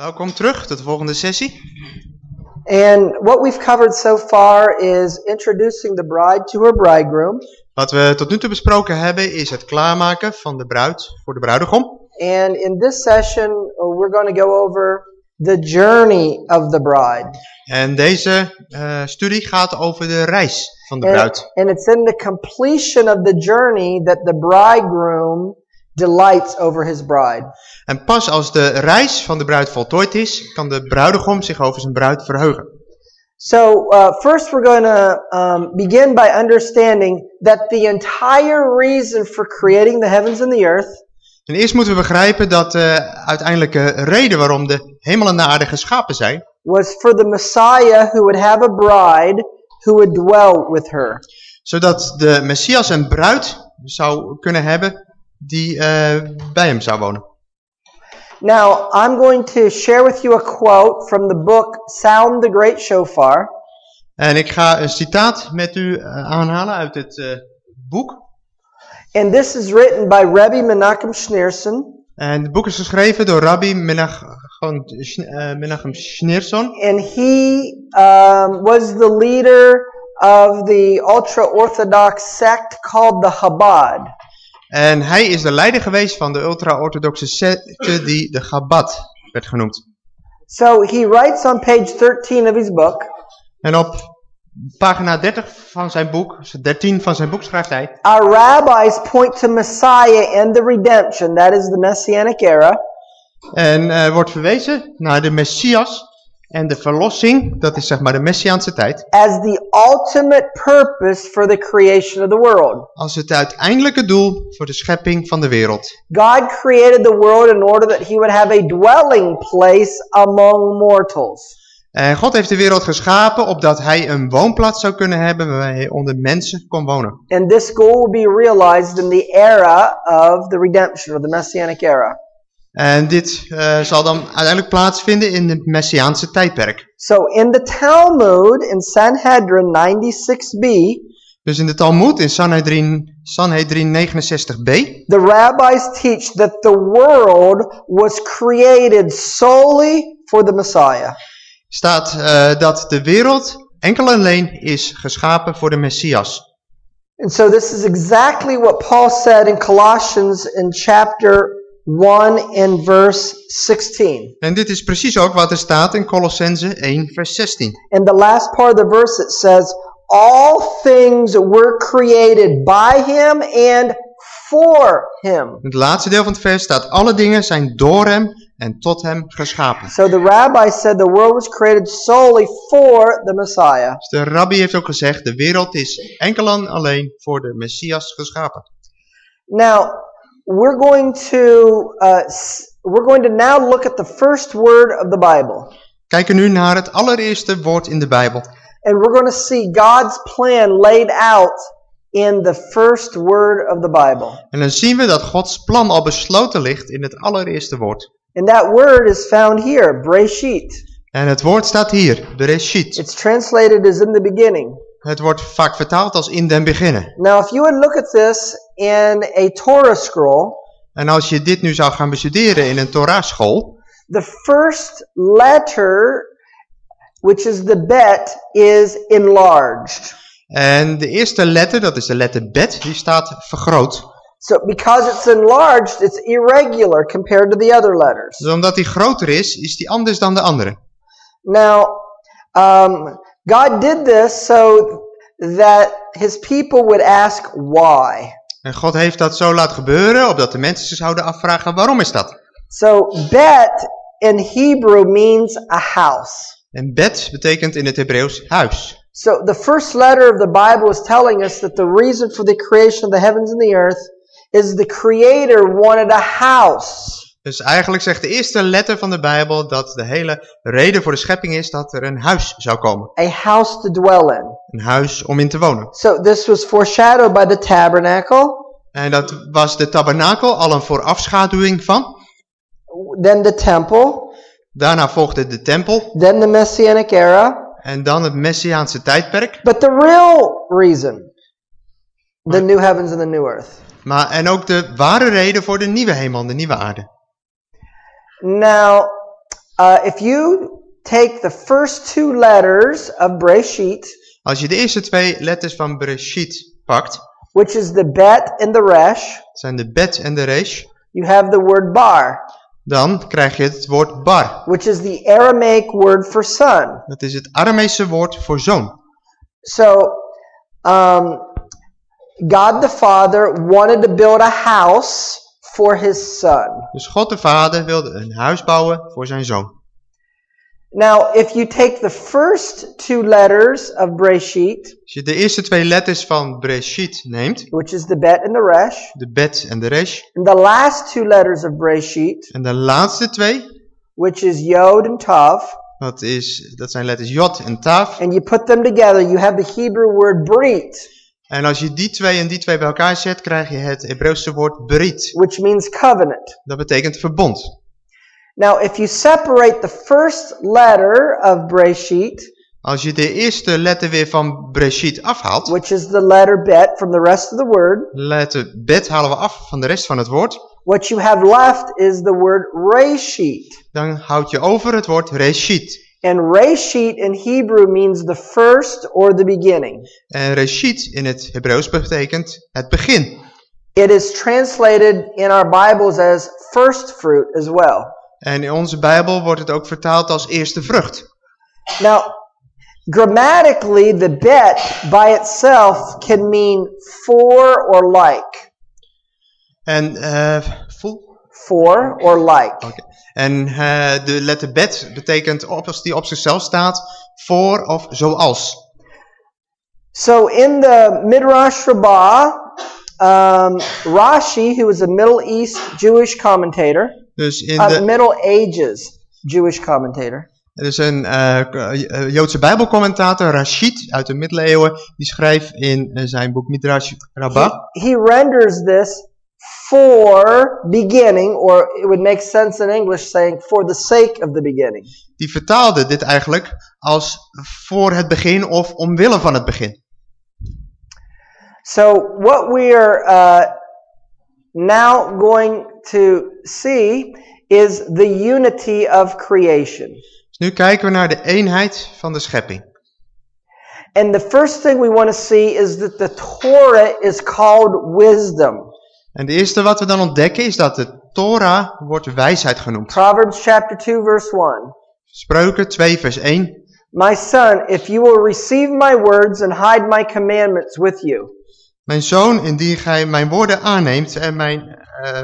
Welkom terug tot de volgende sessie. And what we've covered so far is introducing the bride to her bridegroom. Wat we tot nu toe besproken hebben is het klaarmaken van de bruid voor de bruidegom. And in this session, uh, we're going to go over the journey of the bride. En deze eh, studie gaat over de reis van de And, bruid. and it's in the completion of the journey that the bridegroom delights over his bride. En pas als de reis van de bruid voltooid is, kan de bruidegom zich over zijn bruid verheugen. So, uh, first we're going to um, begin by understanding that the entire reason for creating the heavens and the earth En eerst moeten we begrijpen dat de uiteindelijke reden waarom de hemel en de aarde geschapen zijn, was for the Messiah who would have a bride who would dwell with her. zodat de Messias een bruid zou kunnen hebben die eh, bij hem zou wonen. Now, I'm going to share with you a quote from the book Sound the Great Shofar. En ik ga een citaat met u eh, aanhalen uit het eh, boek. And this is written by Rebbe Menachem Schneerson. En het boek is geschreven door Rabbi Menachem, Menachem Schneerson. And he um, was the leader of the ultra-Orthodox sect called the Chabad. En hij is de leider geweest van de ultra-orthodoxe secte die de Chabad werd genoemd. So he writes on page 13 of his book, En op pagina 30 van zijn boek, 13 van zijn boek schrijft hij... Our rabbis point to Messiah and the redemption, that is the Messianic era, En er wordt verwezen naar de Messias en de verlossing, dat is zeg maar de Messiaanse tijd, as the ultimate purpose for the creation of the world. als het uiteindelijke doel voor de schepping van de wereld. God created the world in order that he would have a dwelling place among mortals. En God heeft de wereld geschapen opdat hij een woonplaats zou kunnen hebben waar hij onder mensen kon wonen. And this goal will be realized in the era of the redemption, of the Messianic era. En dit eh, zal dan uiteindelijk plaatsvinden in het Messiaanse tijdperk. So in the Talmud, in Sanhedrin 96b, Dus in de Talmud, in Sanhedrin, Sanhedrin 69b, the rabbis teach that the world was created solely for the Messiah. staat eh, dat de wereld enkel en alleen is geschapen voor de Messias. And so this is exactly what Paul said in Colossians in chapter 1 in verse 16. En dit is precies ook wat er staat in Colossense 1 vers 16. In the last part of the verse it says, All things were created by him and for him. In het laatste deel van het vers staat alle dingen zijn door hem en tot hem geschapen. So the rabbi said the world was created solely for the Messiah. Dus de rabbi heeft ook gezegd, de wereld is enkel en alleen voor de Messias geschapen. Now, we're going to uh, we're going to now look at the first word of the Bible. Kijken nu naar het allereerste woord in de Bijbel. And we're going to see God's plan laid out in the first word of the Bible. En dan zien we dat Gods plan al besloten ligt in het allereerste woord. And that word is found here, Breshit. En het woord staat hier, Bereshit. It's translated as in the beginning. Het wordt vaak vertaald als in den beginnen. Now, if you would look at this in a Torah scroll, En als je dit nu zou gaan bestuderen in een Torah-school, the first letter, which is the bet, is enlarged. en de eerste letter, dat is de letter bet, die staat vergroot. So, because it's enlarged, it's irregular compared to the other letters. Dus omdat die groter is, is die anders dan de andere. Now, um, God did this so that his people would ask why. En God heeft dat zo laten gebeuren, opdat de mensen zich zouden afvragen, waarom is dat? So, bet in Hebrew means a house. En bet betekent in het Hebreeuws huis. So, the first letter of the Bible is telling us that the reason for the creation of the heavens and the earth is the Creator wanted a house. Dus eigenlijk zegt de eerste letter van de Bijbel dat de hele reden voor de schepping is dat er een huis zou komen. A house to dwell in. Een huis om in te wonen. So, this was foreshadowed by the tabernacle, En dat was de tabernakel al een voorafschaduwing van. then the temple, Daarna volgde de tempel then the Messianic era. en dan het Messiaanse tijdperk. But the real reason, the new heavens and the new earth. Maar, en ook de ware reden voor de nieuwe hemel en de nieuwe aarde. Now, Uh, if you take the first two letters of Breshit, Als je de eerste twee letters van Bereshit pakt, which is the bet and the resh, zijn de bet en de resh, you have the word bar, dan krijg je het woord bar. which is the Aramaic word for son. Dat is het Aramese woord voor zoon. So, um, God the Father wanted to build a house for his son. Dus God de Vader wilde een huis bouwen voor zijn zoon. Now, if you take the first two letters of Breshit, Als je de eerste twee letters van Bereshit neemt, which is the bet and the resh, de bet en de resh, and the last two letters of Breshit, en de laatste twee, which is Yod and Tav, dat, is, dat zijn letters Jod en Tav. and you put them together, you have the Hebrew word Brit, En als je die twee en die twee bij elkaar zet, krijg je het Hebreeuwse woord Brit. which means covenant. Dat betekent verbond. Now, if you separate the first letter of Breshit, Als je de eerste letter weer van Bereshit afhaalt, which is the letter bet from the rest of the word, letter bet halen we af van de rest van het woord, what you have left is the word Reshit. dan houd je over het woord Reshit. And Reshit in Hebrew means the first or the beginning. En Reshit in het Hebreeuws betekent het begin. It is translated in our Bibles as first fruit as well. En in onze Bijbel wordt het ook vertaald als eerste vrucht. Now, grammatically, the bet by itself can mean for or like. En, eh, vol? For or like. Oké. En eh, de letter bet betekent op, als die op zichzelf staat, voor of zoals. So in the Midrash Rabbah, um, Rashi, who was a Middle East Jewish commentator, Dus in uh, de, Middle Ages Jewish commentator, er is een eh, Joodse Bijbelcommentator, Rashid, uit de middeleeuwen, die schrijft in eh, zijn boek Midrash Rabbah. he, he renders this for beginning, or it would make sense in English saying for the sake of the beginning. Die vertaalde dit eigenlijk als voor het begin of omwille van het begin. So what we are uh, now going to see is the unity of creation. Dus nu kijken we naar de eenheid van de schepping. And the first thing we want to see is that the Torah is called wisdom. En het eerste wat we dan ontdekken is dat de Torah wordt wijsheid genoemd. Proverbs chapter 2 verse 1. Spreuken 2 vers 1. My son, if you will receive my words and hide my commandments with you. Mijn zoon, indien gij mijn woorden aanneemt en mijn uh,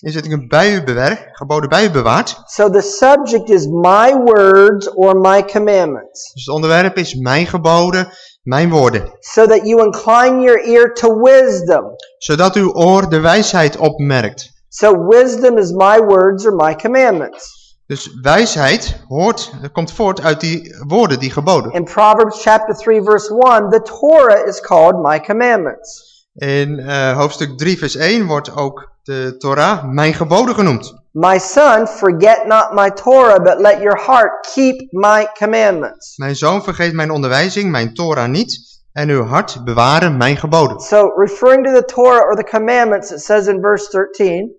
inzettingen bij u bewerkt, geboden bij u bewaart. So the subject is my words or my commandments. Dus het onderwerp is mijn geboden, mijn woorden. So that you incline your ear to wisdom. Zodat uw oor de wijsheid opmerkt. So wisdom is my words or my commandments. Dus wijsheid hoort, komt voort uit die woorden, die geboden. In Proverbs chapter 3 verse 1, the Torah is called my commandments. In uh, hoofdstuk 3 vers 1 wordt ook de Torah mijn geboden genoemd. My son, forget not my Torah, but let your heart keep my commandments. Mijn zoon vergeet mijn onderwijzing, mijn Torah niet, en uw hart bewaren mijn geboden. So, referring to the Torah or the commandments, it says in verse 13,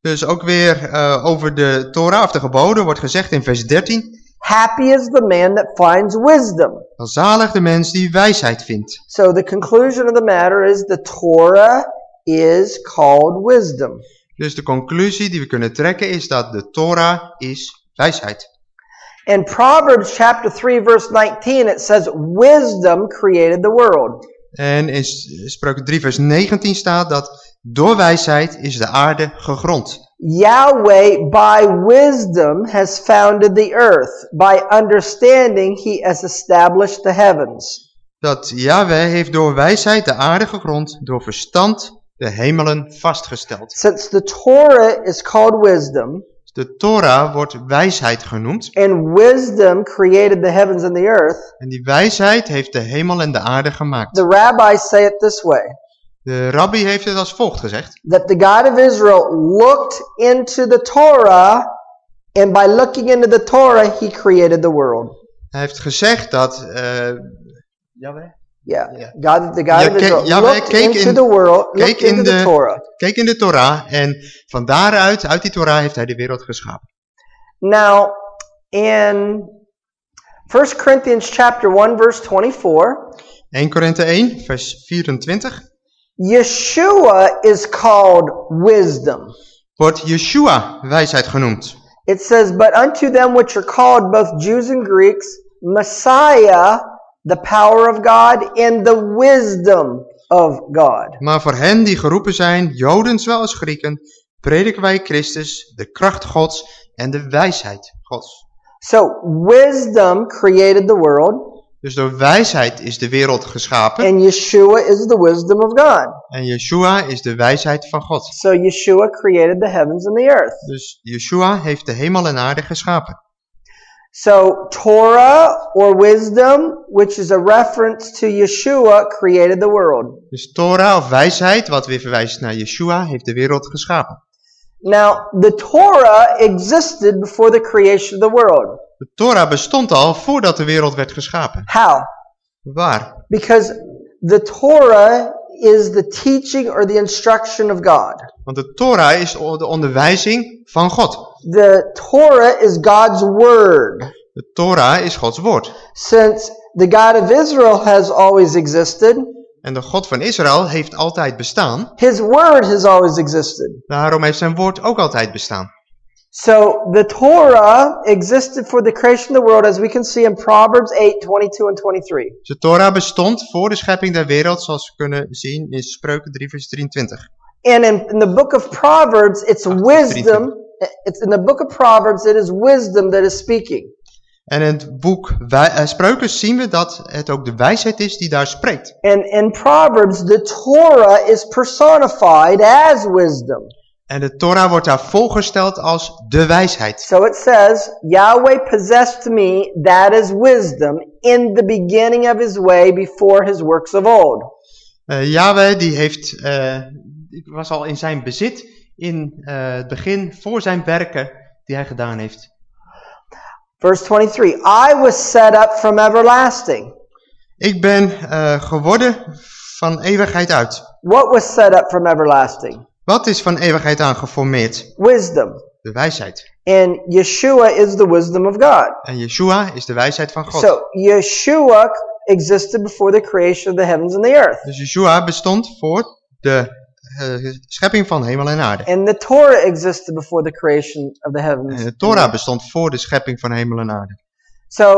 Dus ook weer uh, over de Torah of de geboden wordt gezegd in vers 13. Happy is the man that finds wisdom. Zalig de mens die wijsheid vindt. So, the conclusion of the matter is the Torah is called wisdom. Dus de conclusie die we kunnen trekken is dat de Torah is wijsheid. In Proverbs chapter 3 verse 19 it says wisdom created the world. En in Spreuken 3 vers 19 staat dat door wijsheid is de aarde gegrond. Yahweh by wisdom has founded the earth. By understanding he has established the heavens. Dat Yahweh heeft door wijsheid de aarde gegrond, door verstand de hemelen vastgesteld. Since the Torah is called wisdom, De Torah wordt wijsheid genoemd. and wisdom created the heavens and the earth, En die wijsheid heeft de hemel en de aarde gemaakt. the rabbis say it this way. De rabbi heeft het als volgt gezegd. That the God of Israel looked into the Torah, and by looking into the Torah, he created the world. Hij heeft gezegd dat... Uh, Yahweh? Yeah. Yeah. God, the God Ja, of Israel keek into in- the world, keek looked in into the de- Torah. Keek in de Torah en van daaruit, uit die Torah, heeft hij de wereld geschapen. Now, In 1 Corinthians chapter 1 verse 24, 1 Korinthe 1, vers 24. Yeshua is called wisdom. Wordt Yeshua wijsheid genoemd. It says, But unto them which are called, both Jews and Greeks, Messiah, the power of God, and the wisdom of God. Maar voor hen die geroepen zijn, Joden zowel als Grieken, prediken wij Christus, de kracht Gods en de wijsheid Gods. So, wisdom created the world, Dus door wijsheid is de wereld geschapen and Yeshua is the wisdom of God. en Yeshua is de wijsheid van God. So, Yeshua created the heavens and the earth. Dus Yeshua heeft de hemel en aarde geschapen. So, Torah or wisdom, which is a reference to Yeshua, created the world. Dus Torah of wijsheid, wat weer verwijst naar Yeshua, heeft de wereld geschapen. Now, the Torah existed before the creation of the world. De Torah bestond al voordat de wereld werd geschapen. How? Waar? Because the Torah is the teaching or the instruction of God. Want de Torah is de onderwijzing van God. The Torah is God's word. De Torah is Gods woord. Since the God of Israel has always existed, En de God van Israël heeft altijd bestaan. his word has always existed. Daarom heeft zijn woord ook altijd bestaan. So the Torah existed for the creation of the world as we can see in Proverbs 8, 22 and 23. De Torah bestond voor de schepping der wereld, zoals we kunnen zien in Spreuken 3 vers 23. And in, in the book of Proverbs, it's wisdom. It's in the book of Proverbs, it is wisdom that is speaking. En in het boek Wij- eh, Spreuken zien we dat het ook de wijsheid is die daar spreekt. And in Proverbs, the Torah is personified as wisdom. En de Torah wordt daar voorgesteld als de wijsheid. So it says, Yahweh possessed me, that is wisdom, in the beginning of his way before his works of old. Eh Yahweh die heeft, die was al in zijn bezit in eh, het begin voor zijn werken die hij gedaan heeft. Verse 23, I was set up from everlasting. Ik ben geworden van eeuwigheid uit. What was set up from everlasting? Wat is van eeuwigheid aan geformeerd? Wisdom. De wijsheid. And Yeshua is the wisdom of God. En Yeshua is de wijsheid van God. So Yeshua existed before the creation of the heavens and the earth. Dus Yeshua bestond voor de eh, schepping van hemel en aarde. And the Torah existed before the creation of the heavens. En de Torah bestond voor de schepping van hemel en aarde. So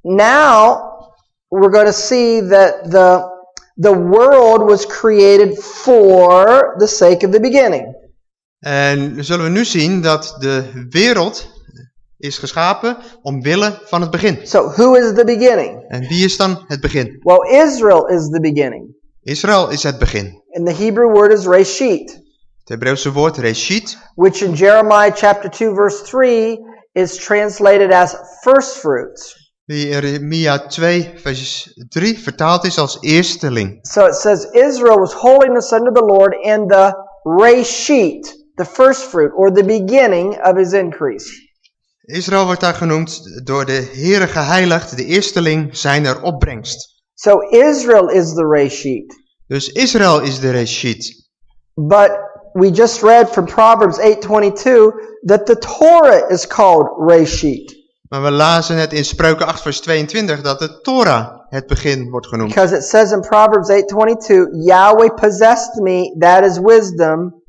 now we're going to see that the the world was created for the sake of the beginning. En zullen we nu zien dat de wereld is geschapen omwille van het begin. So who is the beginning? En wie is dan het begin? Well, Israel is the beginning. Israël is het begin. And the Hebrew word is reshit, Het Hebreeuwse woord reshit, which in Jeremiah chapter 2 verse 3 is translated as first fruits. Die in Jeremia 2 vers 3 vertaald is als eersteling. So it says Israel was holiness unto the Lord and the reshit, the first fruit or the beginning of his increase. Israël wordt daar genoemd door de Heere geheiligd, de eersteling zijner opbrengst. So Israel is the reshit. Dus Israël is de reshit. But we just read from Proverbs 8:22 that the Torah is called reshit Maar we lazen net in Spreuken 8 vers 22 dat de Torah het begin wordt genoemd. because it says in Proverbs 8:22 Yahweh possessed me that is wisdom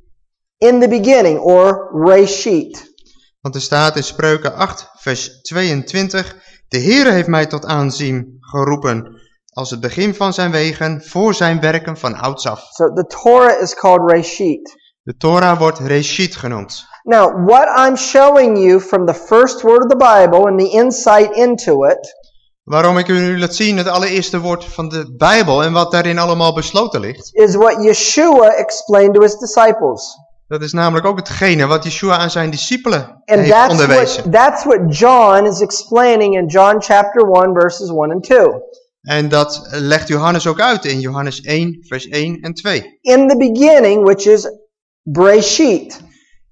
in the beginning or reshit. Want er staat in Spreuken 8 vers 22 De Heere heeft mij tot aanzien geroepen als het begin van zijn wegen voor zijn werken van ouds af. So the Torah is called reshit. De Torah wordt reshit genoemd. Now, what I'm showing you from the first word of the Bible and the insight into it Waarom ik u nu laat zien het allereerste woord van de Bijbel en wat daarin allemaal besloten ligt. is what Yeshua explained to his disciples. Dat is namelijk ook hetgene wat Yeshua aan zijn discipelen And heeft that's onderwezen. what, that's what John is explaining in John chapter 1 verses 1 and 2. En dat legt Johannes ook uit in Johannes 1 vers 1 en 2. In the beginning, which is Breshit.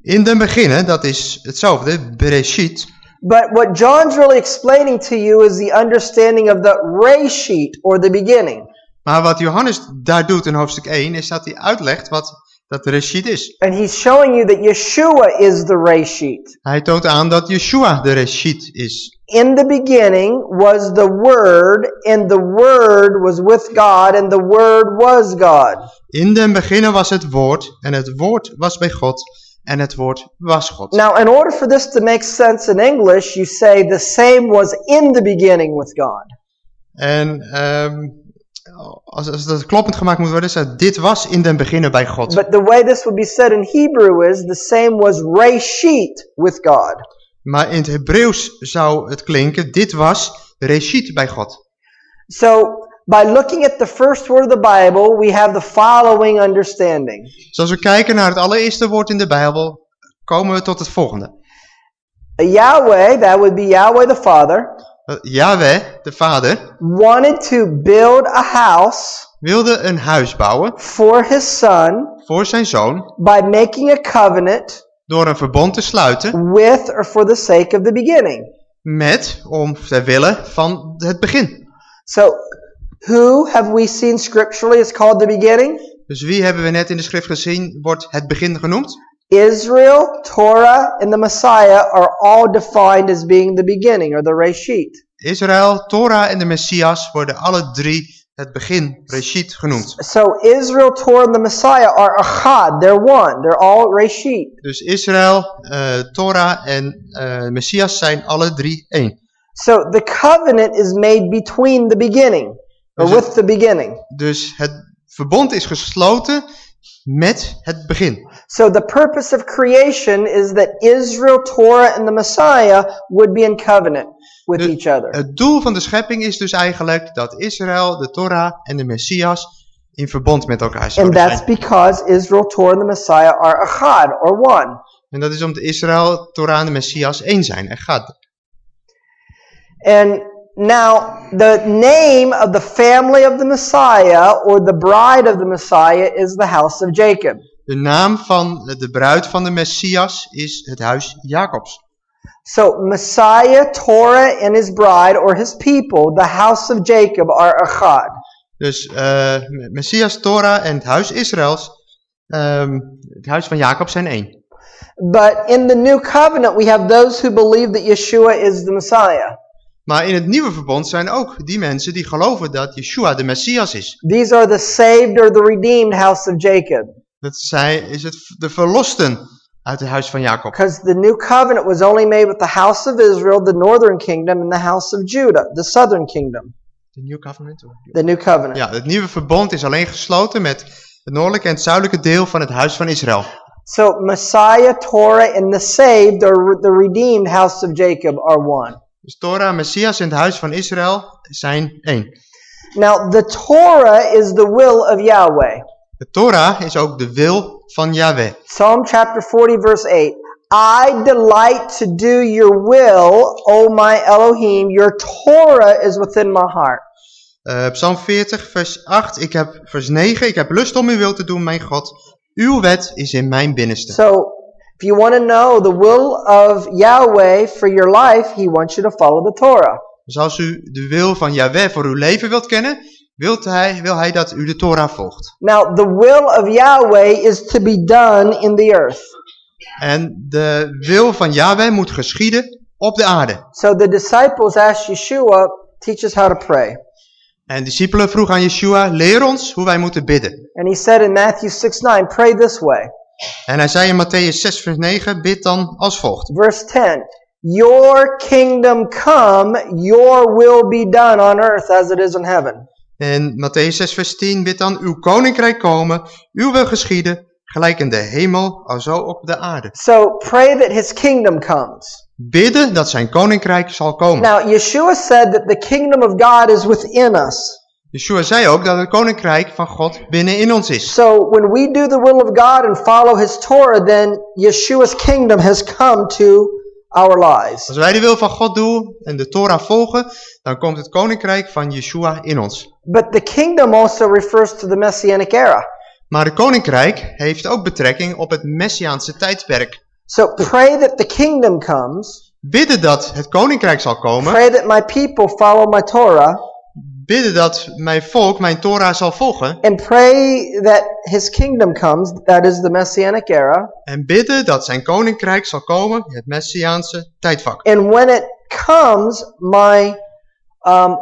In den beginnen, dat is hetzelfde, Bereshit. But what John's really explaining to you is the understanding of the Reshit, or the beginning. Maar wat Johannes daar doet in hoofdstuk 1 is dat hij uitlegt wat dat Reshit is. And he's showing you that Yeshua is the Reshit. Hij toont aan dat Yeshua de Reshit is. In the beginning was the Word, and the Word was with God, and the Word was God. In den beginnen was het woord en het woord was bij God en het woord was God. Now, in order for this to make sense in English, you say the same was in the beginning with God. En ehm, als, als dat kloppend gemaakt moet worden, staat dit was in den beginnen bij God. But the way this would be said in Hebrew is the same was Reshit with God. Maar in het Hebreeuws zou het klinken, dit was Reshit bij God. So, by looking at the first word of the Bible, we have the following understanding. Dus als we kijken naar het allereerste woord in de Bijbel, komen we tot het volgende. Yahweh, that would be Yahweh the Father, Yahweh, de vader, wanted to build a house wilde een huis bouwen for his son voor zijn zoon by making a covenant door een verbond te sluiten with or for the sake of the beginning. met, om ter wille van het begin. So, who have we seen scripturally is called the beginning? Dus wie hebben we net in de schrift gezien, wordt het begin genoemd? Israel, Torah, and the Messiah are all defined as being the beginning or the Reshit. Israël, Torah en de Messias worden alle drie het begin, Reshit, genoemd. So Israel, Torah, and the Messiah are achad. They're one. They're all Reshit. Dus Israël, eh, Torah en eh, Messias zijn alle drie één. So the covenant is made between the beginning or it- with the beginning. Dus het verbond is gesloten met het begin. So the purpose of creation is that Israel, Torah, and the Messiah would be in covenant with De- each other. Het doel van de schepping is dus eigenlijk dat Israël, de Torah en de Messias in verbond met elkaar And that's zijn. because Israel, Torah, and the Messiah are achad or one. En dat is omdat Israël, Torah en de Messias één zijn. Gaat. And now the name of the family of the Messiah or the bride of the Messiah is the house of Jacob. De naam van de bruid van de Messias is het huis Jacobs. So Messiah, Torah, and his bride or his people, the house of Jacob, are achad. Dus eh, Messias, Torah en het huis Israëls, ehm, het huis van Jacob zijn één. But in the new covenant, we have those who believe that Yeshua is the Messiah. Maar in het nieuwe verbond zijn ook die mensen die geloven dat Yeshua de Messias is. These are the saved or the redeemed house of Jacob. Dat zij is het de verlosten uit het huis van Jacob. Because the new covenant was only made with the house of Israel, the northern kingdom, and the house of Judah, the southern kingdom. De New Covenant? The new covenant. Ja, het nieuwe verbond is alleen gesloten met het noordelijke en het zuidelijke deel van het huis van Israël. So Messiah, Torah, and the saved or the redeemed house of Jacob are one. Dus Torah, Messias en het huis van Israël zijn één. Now the Torah is the will of Yahweh. De Torah is ook de wil van Yahweh. Psalm chapter 40 verse 8. I delight to do your will, O my Elohim. Your Torah is within my heart. Eh, Psalm 40, vers 8, ik heb, vers 9. Ik heb lust om uw wil te doen, mijn God. Uw wet is in mijn binnenste. So if you want to know the will of Yahweh for your life, he wants you to follow the Torah. Dus als u de wil van Yahweh voor uw leven wilt kennen, wilt hij, wil hij dat u de Torah volgt. Now the will of Yahweh is to be done in the earth. En de wil van Yahweh moet geschieden op de aarde. So the disciples asked Yeshua, teach us how to pray. En discipelen vroegen aan Yeshua, leer ons hoe wij moeten bidden. And he said in Matthew 6 9, pray this way. En hij zei in Matthäus 6 vers 9, bid dan als volgt. Verse 10 Your kingdom come, your will be done on earth as it is in heaven. En Matthäus 6 vers 10, bid dan, uw koninkrijk komen, uw wil geschieden, gelijk in de hemel, alzo op de aarde. So pray that his kingdom comes. Bidden dat zijn koninkrijk zal komen. Now, Yeshua said that the kingdom of God is within us. Yeshua zei ook dat het koninkrijk van God binnenin ons is. So when we do the will of God and follow his Torah, then Yeshua's kingdom has come to our lives. Als wij de wil van God doen en de Torah volgen, dan komt het koninkrijk van Yeshua in ons. But the kingdom also refers to the messianic era. Maar het koninkrijk heeft ook betrekking op het Messiaanse tijdperk. So pray that the kingdom comes. Bidden dat het koninkrijk zal komen. Pray that my people follow my Torah. Bidden dat mijn volk mijn Torah zal volgen. and pray that his kingdom comes, that is the messianic era. En bidden dat zijn koninkrijk zal komen, het Messiaanse tijdvak. And when it comes, my um,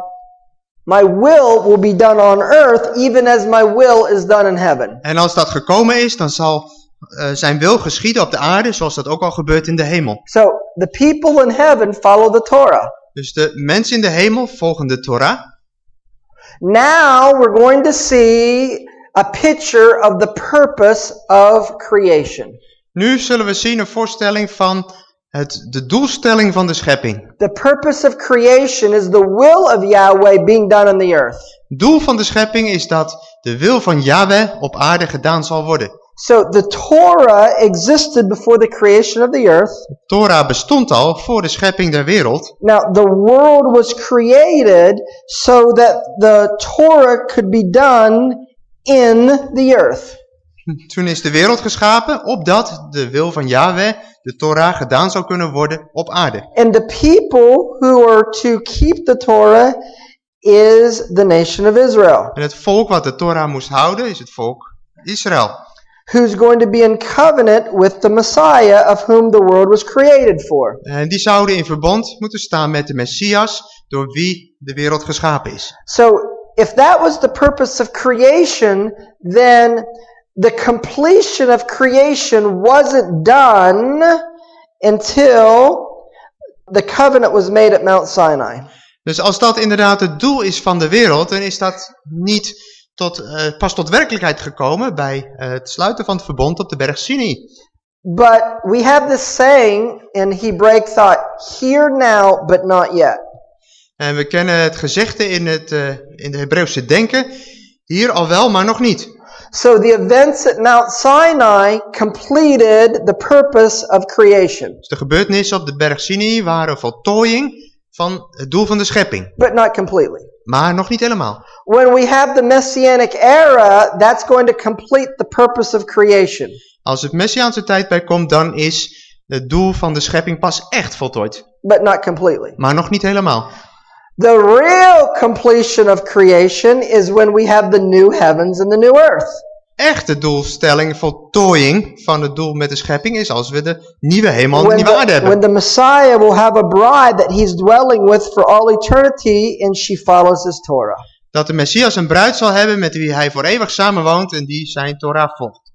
my will will be done on earth, even as my will is done in heaven. En als dat gekomen is, dan zal eh, zijn wil geschieden op de aarde, zoals dat ook al gebeurt in de hemel. So the people in heaven follow the Torah. Dus de mensen in de hemel volgen de Torah. Now we're going to see a picture of the purpose of creation. Nu zullen we zien een voorstelling van het, de doelstelling van de schepping. The purpose of creation is the will of Yahweh being done on the earth. Doel van de schepping is dat de wil van Yahweh op aarde gedaan zal worden. So the Torah existed before the creation of the earth. Torah bestond al voor de schepping der wereld. Now the world was created so that the Torah could be done in the earth. Toen is de wereld geschapen, opdat de wil van Yahweh, de Torah, gedaan zou kunnen worden op aarde. And the people who are to keep the Torah is the nation of Israel, En het volk wat de Torah moest houden, is het volk Israël. Who's going to be in covenant with the Messiah of whom the world was created for. En die zouden in verband moeten staan met de Messias, door wie de wereld geschapen is. So if that was the purpose of creation, then the completion of creation wasn't done until the covenant was made at Mount Sinai. Dus als dat inderdaad het doel is van de wereld, dan is dat niet tot, eh, pas tot werkelijkheid gekomen bij eh, het sluiten van het verbond op de berg Sinai. But we have this saying in Hebraic thought, here now, but not yet. En we kennen het gezegde in, het, eh, in de Hebreeuwse denken, hier al wel, maar nog niet. So the events at Mount Sinai completed the purpose of creation, Dus de gebeurtenissen op de berg Sinai waren voltooiing van het doel van de schepping. but not completely. Maar nog niet helemaal. When we have the Messianic era, that's going to complete the purpose of creation. Als het Messiaanse tijdperk komt, dan is het doel van de schepping pas echt voltooid. but not completely. Maar nog niet helemaal. The real completion of creation is when we have the new heavens and the new earth. Echte doelstelling, voltooiing van het doel met de schepping is als we de nieuwe hemel en de nieuwe aarde hebben. when the Messiah will have a bride that he's dwelling with for all eternity and she follows his Torah. Dat de Messias een bruid zal hebben met wie hij voor eeuwig samenwoont en die zijn Torah volgt.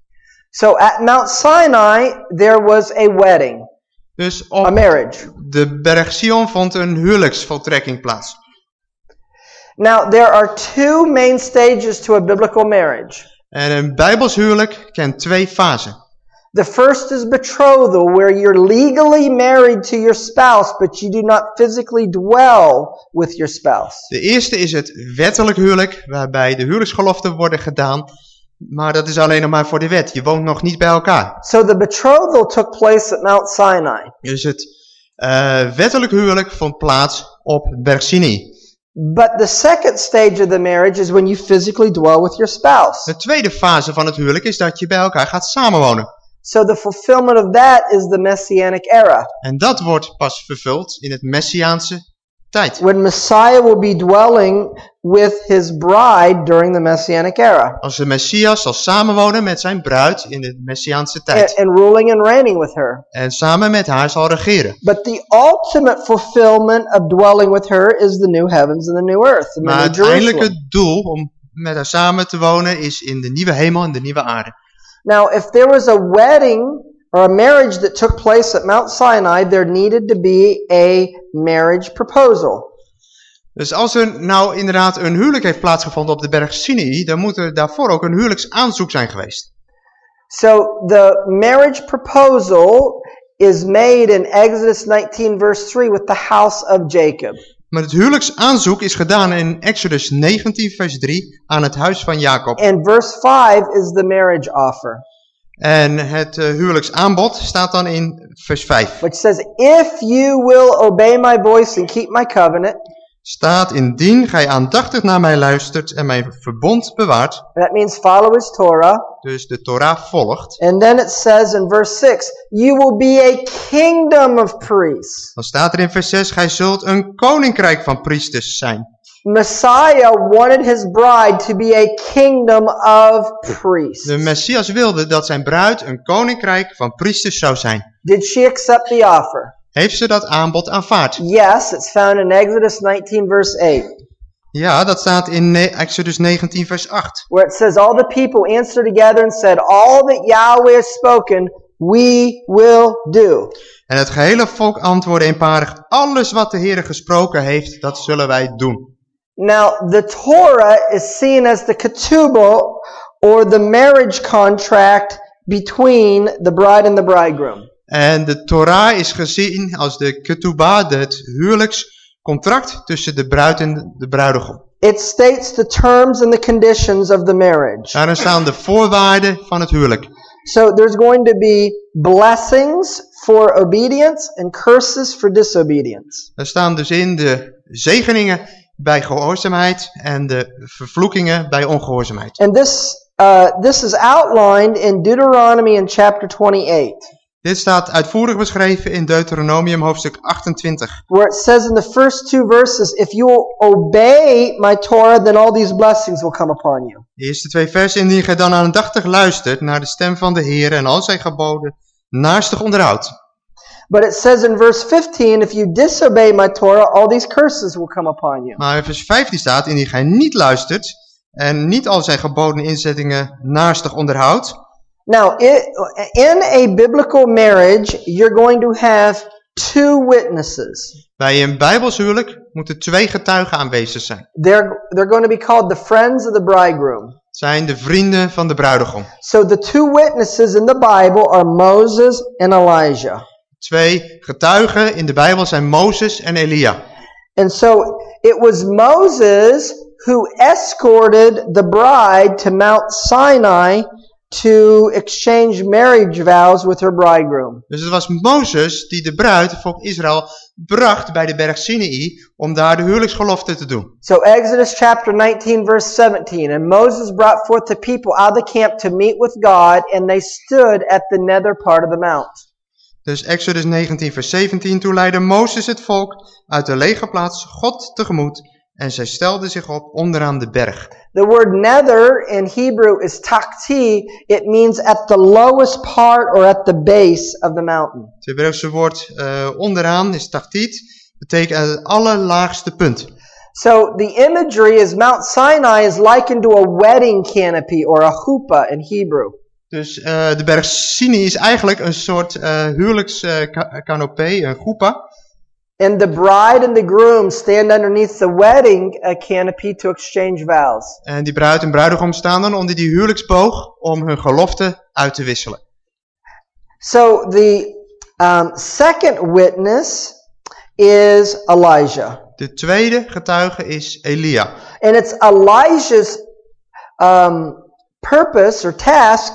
So at Mount Sinai, there was a wedding, Dus a op marriage. de berg Sion vond een huwelijksvoltrekking plaats. Now, there are two main stages to a biblical marriage. En een bijbels huwelijk kent twee fasen. The first is betrothal, where you're legally married to your spouse, but you do not physically dwell with your spouse. De eerste is het wettelijk huwelijk, waarbij de huwelijksgeloften worden gedaan. Maar dat is alleen nog maar voor de wet. Je woont nog niet bij elkaar. So the betrothal took place at Mount Sinai. Dus het eh, wettelijk huwelijk vond plaats op berg Sinai. But the second stage of the marriage is when you physically dwell with your spouse. De tweede fase van het huwelijk is dat je bij elkaar gaat samenwonen. So the fulfillment of that is the Messianic era, En dat wordt pas vervuld in het Messiaanse tijd. when Messiah will be dwelling with his bride during the Messianic era Als de Messias zal samenwonen met zijn bruid in de Messiaanse and, tijd. and ruling and reigning with her. En samen met haar zal regeren. But the ultimate fulfillment of dwelling with her is the new heavens and the new earth, the Maar het eindelijke doel om met haar samen te wonen is in de nieuwe hemel en de nieuwe aarde. Now, if there was a wedding or a marriage that took place at Mount Sinai, there needed to be a marriage proposal. Dus als er nou inderdaad een huwelijk heeft plaatsgevonden op de berg Sinai, dan moet er daarvoor ook een huwelijksaanzoek zijn geweest. So the marriage proposal is made in Exodus 19 verse 3 with the house of Jacob. Maar het huwelijksaanzoek is gedaan in Exodus 19 vers 3 aan het huis van Jacob. And verse 5 is the marriage offer, En het eh, huwelijksaanbod staat dan in vers 5. which says, If you will obey my voice and keep my covenant, Staat indien gij aandachtig naar mij luistert en mijn verbond bewaart, that means follow his Torah. dus de Torah volgt, And then it says in verse 6, You will be a kingdom of priests. dan staat er in vers 6, gij zult een koninkrijk van priesters zijn. Messiah wanted his bride to be a kingdom of priests. De Messias wilde dat zijn bruid een koninkrijk van priesters zou zijn. Did she accept the offer? Heeft ze dat aanbod aanvaard? Yes, it's found in Exodus 19, verse 8, Ja, dat staat in Exodus 19 vers 8. where it says, All the people answered together and said, All that Yahweh has spoken, we will do. En het gehele volk antwoordde eenparig, alles wat de Heer gesproken heeft, dat zullen wij doen. Now, the Torah is seen as the ketubah or the marriage contract between the bride and the bridegroom. En de Torah is gezien als de ketubah, het huwelijkscontract tussen de bruid en de bruidegom. It states the terms and the conditions of the marriage. Daarin staan de voorwaarden van het huwelijk. So there's going to be blessings for obedience and curses for disobedience. Er staan dus in de zegeningen bij gehoorzaamheid en de vervloekingen bij ongehoorzaamheid. And this uh, this is outlined in Deuteronomy in chapter 28, Dit staat uitvoerig beschreven in Deuteronomium hoofdstuk 28. where it says in the first two verses, "If you will obey my Torah, then all these blessings will come upon you." De eerste twee versen, indien gij dan aandachtig luistert naar de stem van de Heer en al zijn geboden naastig onderhoudt. But it says in verse 15, "If you disobey my Torah, all these curses will come upon you." Maar in vers 15 staat, indien gij niet luistert en niet al zijn geboden inzettingen naastig onderhoudt. Now, it, in a biblical marriage, you're going to have two witnesses. Bij een Bijbels huwelijk moeten twee getuigen aanwezig zijn. They're, they're going to be called the friends of the bridegroom. Zijn de vrienden van de bruidegom. So the two witnesses in the Bible are Moses and Elijah. Twee getuigen in de Bijbel zijn Mozes en Elia. And so it was Moses who escorted the bride to Mount Sinai to exchange marriage vows with her bridegroom. Dus het was Mozes die de bruid, het volk Israël, bracht bij de berg Sinai om daar de huwelijksgelofte te doen. So Exodus chapter 19 verse 17, and Moses brought forth the people out of the camp to meet with God, and they stood at the nether part of the mount. Dus Exodus 19 vers 17, toen leidde Mozes het volk uit de legerplaats God tegemoet en zij stelden zich op onderaan de berg. The word nether in Hebrew is takti. It means at the lowest part or at the base of the mountain. Het Hebreeuwse woord eh, onderaan is tachtit, betekent het allerlaagste punt. So the imagery is Mount Sinai is likened to a wedding canopy or a chuppah in Hebrew. Dus eh, de berg Sinai is eigenlijk een soort uh, huwelijkskanopé, een groepa. And the bride and the groom stand underneath the wedding canopy to exchange vows. En die bruid en bruidegom staan dan onder die huwelijksboog om hun gelofte uit te wisselen. So the um, second witness is Elijah. De tweede getuige is Elia. And it's Elijah's um, purpose or task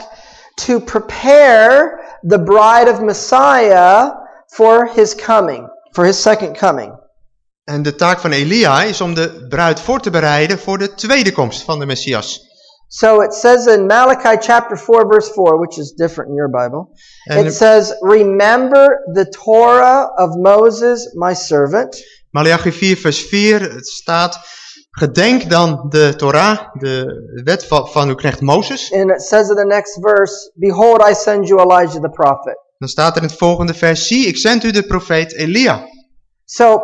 to prepare the bride of Messiah for his coming, for his second coming. En de taak van Elia is om de bruid voor te bereiden voor de tweede komst van de Messias. So it says in Malachi chapter 4 verse 4, which is different in your Bible. En It says, "Remember the Torah of Moses, my servant, Malachi 4 vers 4 het staat, gedenk dan de Torah, de wet van, uw knecht Mozes. And it says in the next verse, Behold, I send you Elijah the prophet. Dan staat er in het volgende vers, zie ik zend u de profeet Elia. So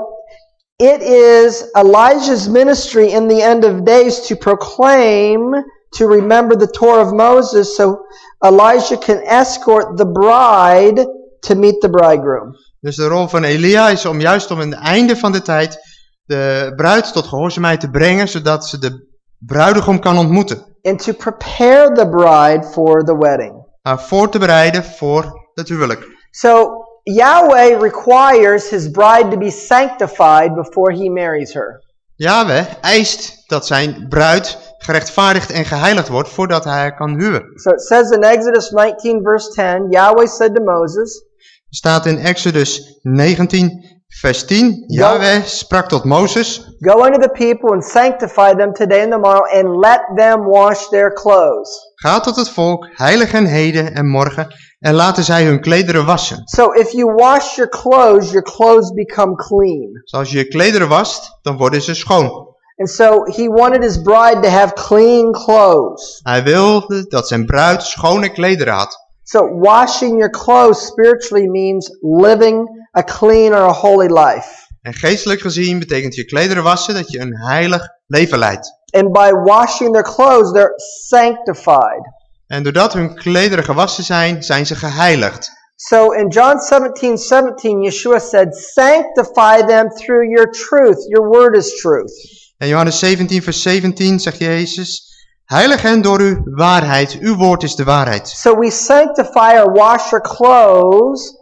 it is Elijah's ministry in the end of days to proclaim, to remember the Torah of Moses, so Elijah can escort the bride to meet the bridegroom. Dus de rol van Elia is om juist om aan het einde van de tijd de bruid tot gehoorzaamheid te brengen, zodat ze de bruidegom kan ontmoeten. And to prepare the bride for the wedding. Haar voor te bereiden voor het huwelijk. So Yahweh requires his bride to be sanctified before he marries her. Yahweh eist dat zijn bruid gerechtvaardigd en geheiligd wordt voordat hij haar kan huwen. So it says in Exodus 19 verse 10, Yahweh said to Moses, staat in Exodus 19 vers 10, Yahweh sprak tot Mozes, Go unto the people and sanctify them today and tomorrow, and let them wash their clothes. ga tot het volk, heilig hen heden en morgen, en laten zij hun klederen wassen. So if you wash your clothes, your clothes become clean. Dus als je je klederen wast, dan worden ze schoon. And so he wanted his bride to have clean clothes. Hij wilde dat zijn bruid schone klederen had. So washing your clothes spiritually means living a clean or a holy life. En geestelijk gezien betekent je klederen wassen dat je een heilig leven leidt. And by washing their clothes, they're sanctified. En doordat hun klederen gewassen zijn, zijn ze geheiligd. So in John 17, 17, Yeshua said, Sanctify them through your truth. Your word is truth. En Johannes 17 vers 17 zegt Jezus, heilig hen door uw waarheid, uw woord is de waarheid. So we sanctify or wash our clothes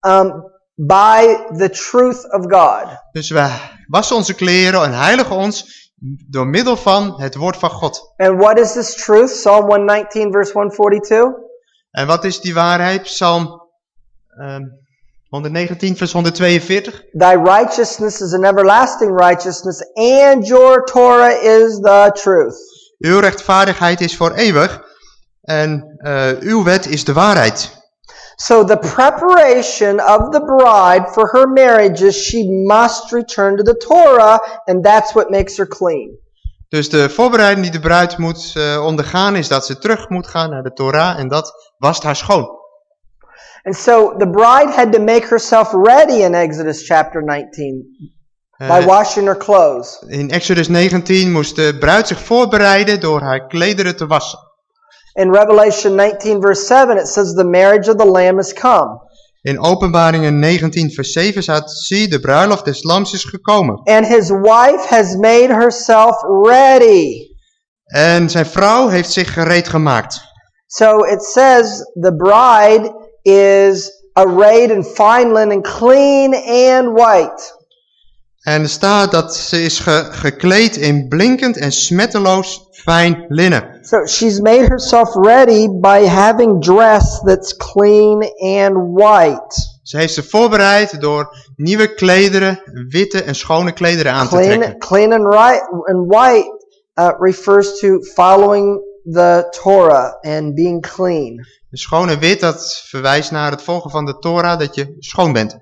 um, by the truth of God. Dus we wassen onze kleren en heiligen ons door middel van het woord van God. And what is this truth? Psalm 119, verse 142. En wat is die waarheid? Psalm ehm, 119 vers 142. Thy righteousness is an everlasting righteousness, and your Torah is the truth. Uw rechtvaardigheid is voor eeuwig en eh, uw wet is de waarheid. So the preparation of the bride for her marriage is she must return to the Torah, and that's what makes her clean. Dus de voorbereiding die de bruid moet eh, ondergaan is dat ze terug moet gaan naar de Torah en dat wast haar schoon. And so the bride had to make herself ready in Exodus chapter 19 by Eh, washing her clothes. in Exodus 19 moest de bruid zich voorbereiden door haar klederen te wassen. In Revelation 19 verse 7 it says the marriage of the lamb is come. In openbaringen 19 vers 7 staat, zie de bruiloft des lams is gekomen. And his wife has made herself ready. En zijn vrouw heeft zich gereed gemaakt. So it says the bride is arrayed in fine linen, clean and white. En er staat dat ze is ge- gekleed in blinkend en smetteloos fijn linnen. So she's made herself ready by having dress that's clean and white. Ze heeft zich voorbereid door nieuwe klederen, witte en schone klederen aan te Clean, trekken. clean and right and white uh, refers to following the Torah and being clean. De schone wit, dat verwijst naar het volgen van de Torah, dat je schoon bent.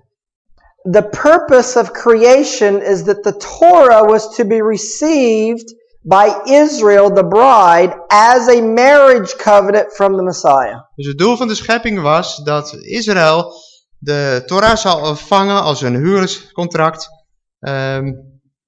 The purpose of creation is that the Torah was to be received by Israel, the bride, as a marriage covenant from the Messiah. Dus het doel van de schepping was dat Israël de Torah zal ontvangen als een huwelijkscontract. Ehm,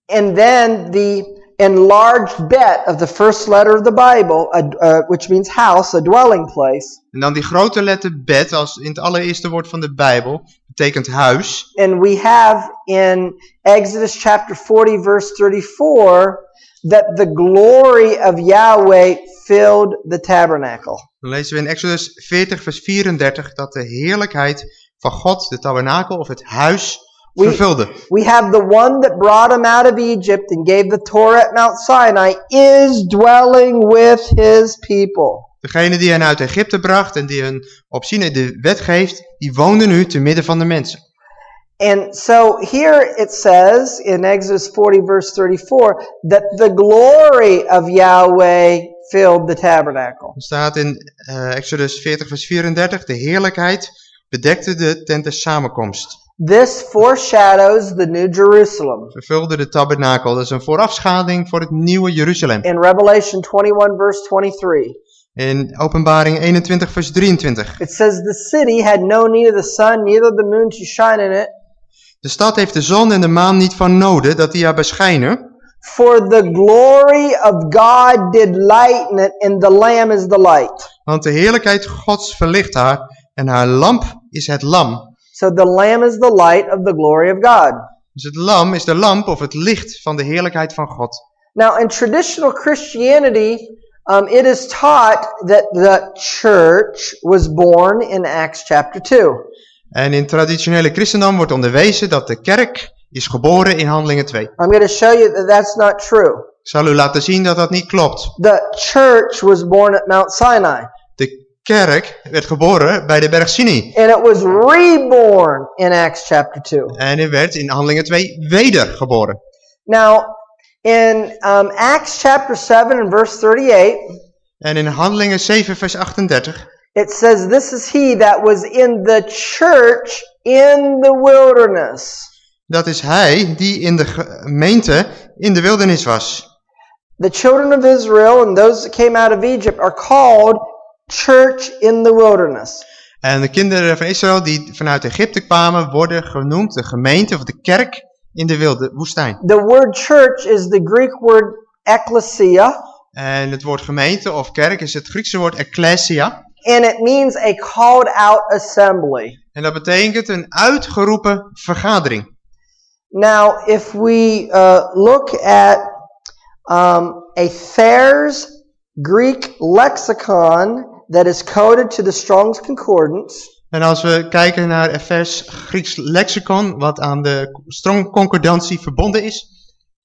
And then the enlarged bet of the first letter of the Bible, a, uh, which means house, a dwelling place. en dan die grote letter bet, als in het allereerste woord van de Bijbel, betekent huis. And we have in Exodus chapter 40, verse 34, that the glory of Yahweh filled the tabernacle. Dan lezen we in Exodus 40 vers 34 dat de heerlijkheid van God de tabernakel of het huis We- vervulde. We have the one that brought him out of Egypt and gave the Torah at Mount Sinai is dwelling with his people. Degene die hen uit Egypte bracht en die hun op Sinai de wet geeft, die woonde nu te midden van de mensen. And so here it says in Exodus 40 verse 34 that the glory of Yahweh filled the tabernacle. Er staat in eh, Exodus 40 vers 34, de heerlijkheid bedekte de tent der samenkomst. This foreshadows the New Jerusalem. Vervulde de tabernakel. Dat is een voorafschaduwing voor het nieuwe Jeruzalem. In Revelation 21 verse 23, In openbaring 21 vers 23. it says the city had no need of the sun, neither the moon to shine in it, De stad heeft de zon en de maan niet van noden dat die haar beschijnen. for the glory of God did lighten it, and the Lamb is the light. Want de heerlijkheid Gods verlicht haar en haar lamp is het lam. So the Lamb is the light of the glory of God. Dus het lam is de lamp of het licht van de heerlijkheid van God. Now, in traditional Christianity, um, it is taught that the church was born in Acts chapter 2. En in traditionele christendom wordt onderwezen dat de kerk is geboren in Handelingen 2. Ik I'm going to show you that that's not true. zal u laten zien dat dat niet klopt. The church was born at Mount Sinai, De kerk werd geboren bij de berg Sinai. and it was reborn in Acts chapter 2. En hij werd in Handelingen 2 wedergeboren. Now, in um, Acts chapter 7 and verse 38, En in Handelingen 7 vers 38 it says, This is he that was in the church in the wilderness. Dat is hij die in de gemeente in de wildernis was. The children of Israel and those that came out of Egypt are called church in the wilderness. En de kinderen van Israël die vanuit Egypte kwamen, worden genoemd de gemeente of de kerk in de wilde woestijn. The word church is the Greek word ecclesia, En het woord gemeente of kerk is het Griekse woord ecclesia. And it means a called out assembly. En dat betekent een uitgeroepen vergadering. Now, if we uh, look at um, a Thayer's Greek lexicon that is coded to the Strong's Concordance, En als we kijken naar FS Grieks lexicon, wat aan de Strong Concordantie verbonden is,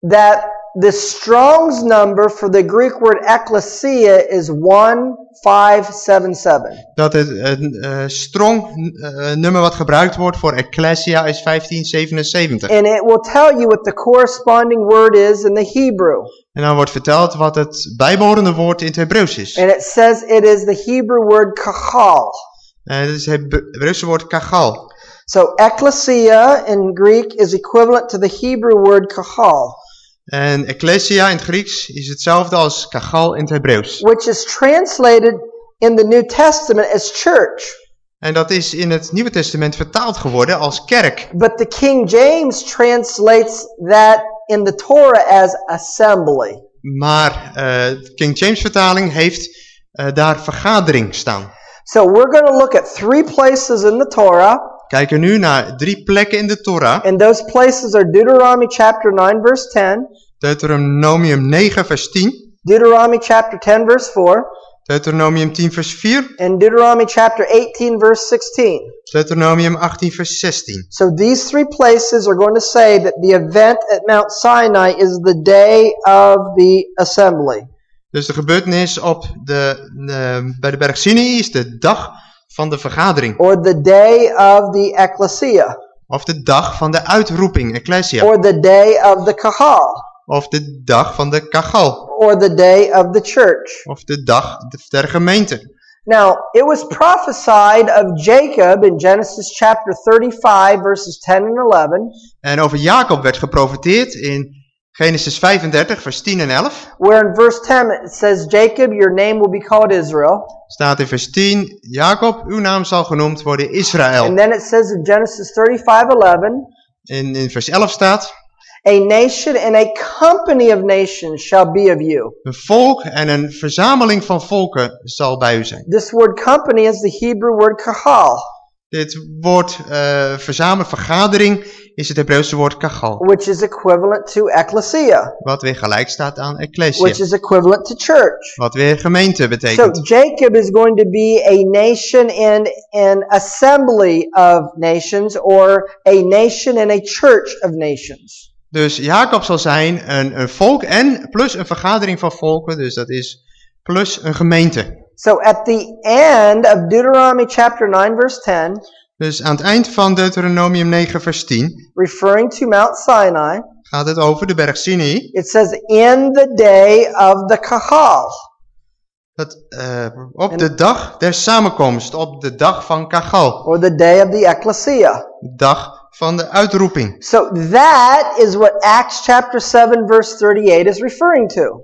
that the Strong's number for the Greek word ecclesia is 1577. dat het een eh, strong eh, nummer wat gebruikt wordt voor ecclesia is 1577. And it will tell you what the corresponding word is in the Hebrew. En dan wordt verteld wat het bijbehorende woord in het Hebreeuws is. And it says it is the Hebrew word kachal. En het is het Hebreeuwse woord kachal. So ecclesia in Greek is equivalent to the Hebrew word kachal, En ecclesia in het Grieks is hetzelfde als kachal in het Hebreeuws. which is translated in the New Testament as church. En dat is in het Nieuwe Testament vertaald geworden als kerk. But the King James translates that in the Torah as assembly. Maar eh, de King James vertaling heeft eh, daar vergadering staan. So we're going to look at three places in the Torah, Kijken nu naar drie plekken in de Torah. and those places are Deuteronomy chapter 9 verse 10, Deuteronomium 9 vers 10. Deuteronomy chapter 10 verse 4, Deuteronomium 10 vers 4. and Deuteronomy chapter 18 verse 16. Deuteronomium 18 vers 16. So these three places are going to say that the event at Mount Sinai is the day of the assembly. Dus de gebeurtenis op de, de- bij de berg Sinai is de dag van de vergadering. or the day of the ecclesia, Of de dag van de uitroeping, ecclesia. or the day of the kahal, Of de dag van de kachal. or the day of the church. Of de dag der gemeente. Now, it was prophesied of Jacob in Genesis chapter 35, verses 10 and 11, En over Jacob werd geprofiteerd in Genesis 35 vers 10 en 11. where in verse 10 it says, Jacob, your name will be called Israel. Staat in vers 10, Jacob, uw naam zal genoemd worden And Israël. then it says in Genesis 35, 11, In, in vers 11 staat, a nation and a company of nations shall be of you. een volk en een verzameling van volken zal bij u zijn. This word company is the Hebrew word kahal, Dit woord uh, verzamelen, vergadering, is het Hebreeuwse woord kachal. which is equivalent to ecclesia. Wat weer gelijk staat aan which ecclesia. is equivalent to church. Wat weer gemeente So betekent. Jacob is going to be a nation and an assembly of nations, or a nation and a church of nations. Dus Jacob zal zijn een, een volk en plus een vergadering van volken. Dus dat is plus een gemeente. So at the end of Deuteronomy chapter 9 verse 10, Dus aan het eind van Deuteronomium 9 vers 10 referring to Mount Sinai, gaat het over de berg Sinai. it says in the day of the kahal. Dat, eh, op de dag der samenkomst, op de dag van Kachal. or the day of the ecclesia. De dag van de uitroeping. So that is what Acts chapter 7 verse 38 is referring to.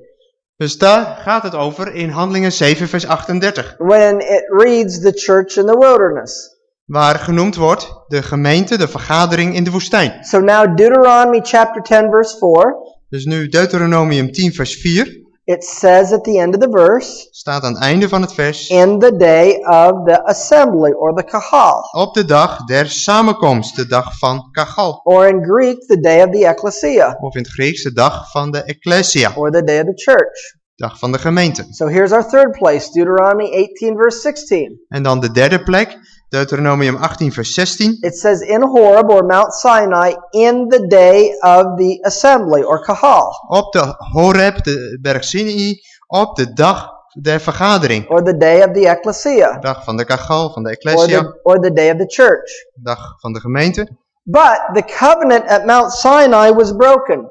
Dus daar gaat het over in Handelingen 7 vers 38. When it reads the church in the wilderness. Waar genoemd wordt de gemeente, de vergadering in de woestijn. So now Deuteronomy chapter 10 verse 4, Dus nu Deuteronomium 10 vers 4 it says at the end of the verse, staat aan het einde van het vers. in the day of the assembly or the kahal, Op de dag der samenkomst, de dag van Kachal. or in Greek the day of the ecclesia, Of in het Grieks de dag van de ecclesia, or the day of the church. dag van de gemeente. So here's our third place, Deuteronomy 18 verse 16. En dan de derde plek, Deuteronomium 18 vers 16. It says in Horeb or Mount Sinai in the day of the assembly or kahal, Op de Horeb, de berg Sinai, op de dag der vergadering. or the day of the ecclesia, Dag van de Kachal, van de or ecclesia, the, or the day of the church. dag van de gemeente. But the covenant at Mount Sinai was broken.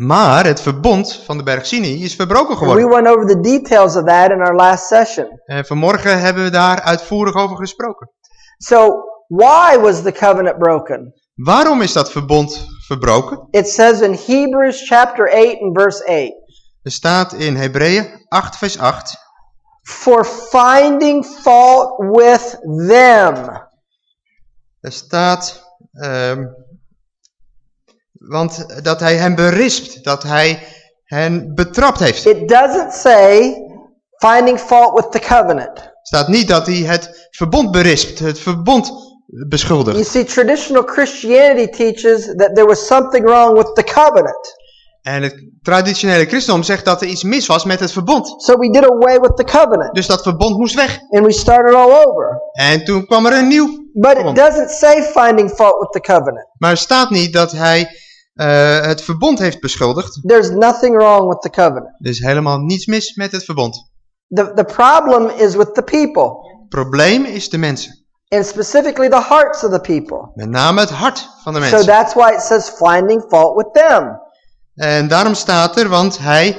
Maar het verbond van de berg Sinai is verbroken We geworden. went over the details of that in our last session. En vanmorgen hebben we daar uitvoerig over gesproken. So, why was the covenant broken? Waarom is dat verbond verbroken? It says in Hebrews chapter 8 and verse 8, Er staat in Hebreeën 8 vers 8. for finding fault with them. Er staat, ehm, want dat hij hen berispt, dat hij hen betrapt heeft. It doesn't say finding fault with the covenant. Staat niet dat hij het verbond berispt, het verbond You beschuldigt. see, traditional Christianity teaches that there was something wrong with the covenant. En het traditionele christendom zegt dat er iets mis was met het verbond. So we did away with the covenant Dus dat verbond moest weg. and we started all over. En toen kwam er een nieuw But it doesn't say finding fault with the covenant. Maar er staat niet dat hij eh, het verbond heeft beschuldigd. There's nothing wrong with the covenant. Er is helemaal niets mis met het verbond. The, the problem is with the people, Het probleem is de mensen. and specifically the hearts of the people. Met name het hart van de So mensen. that's why it says finding fault with them. En daarom staat er, want hij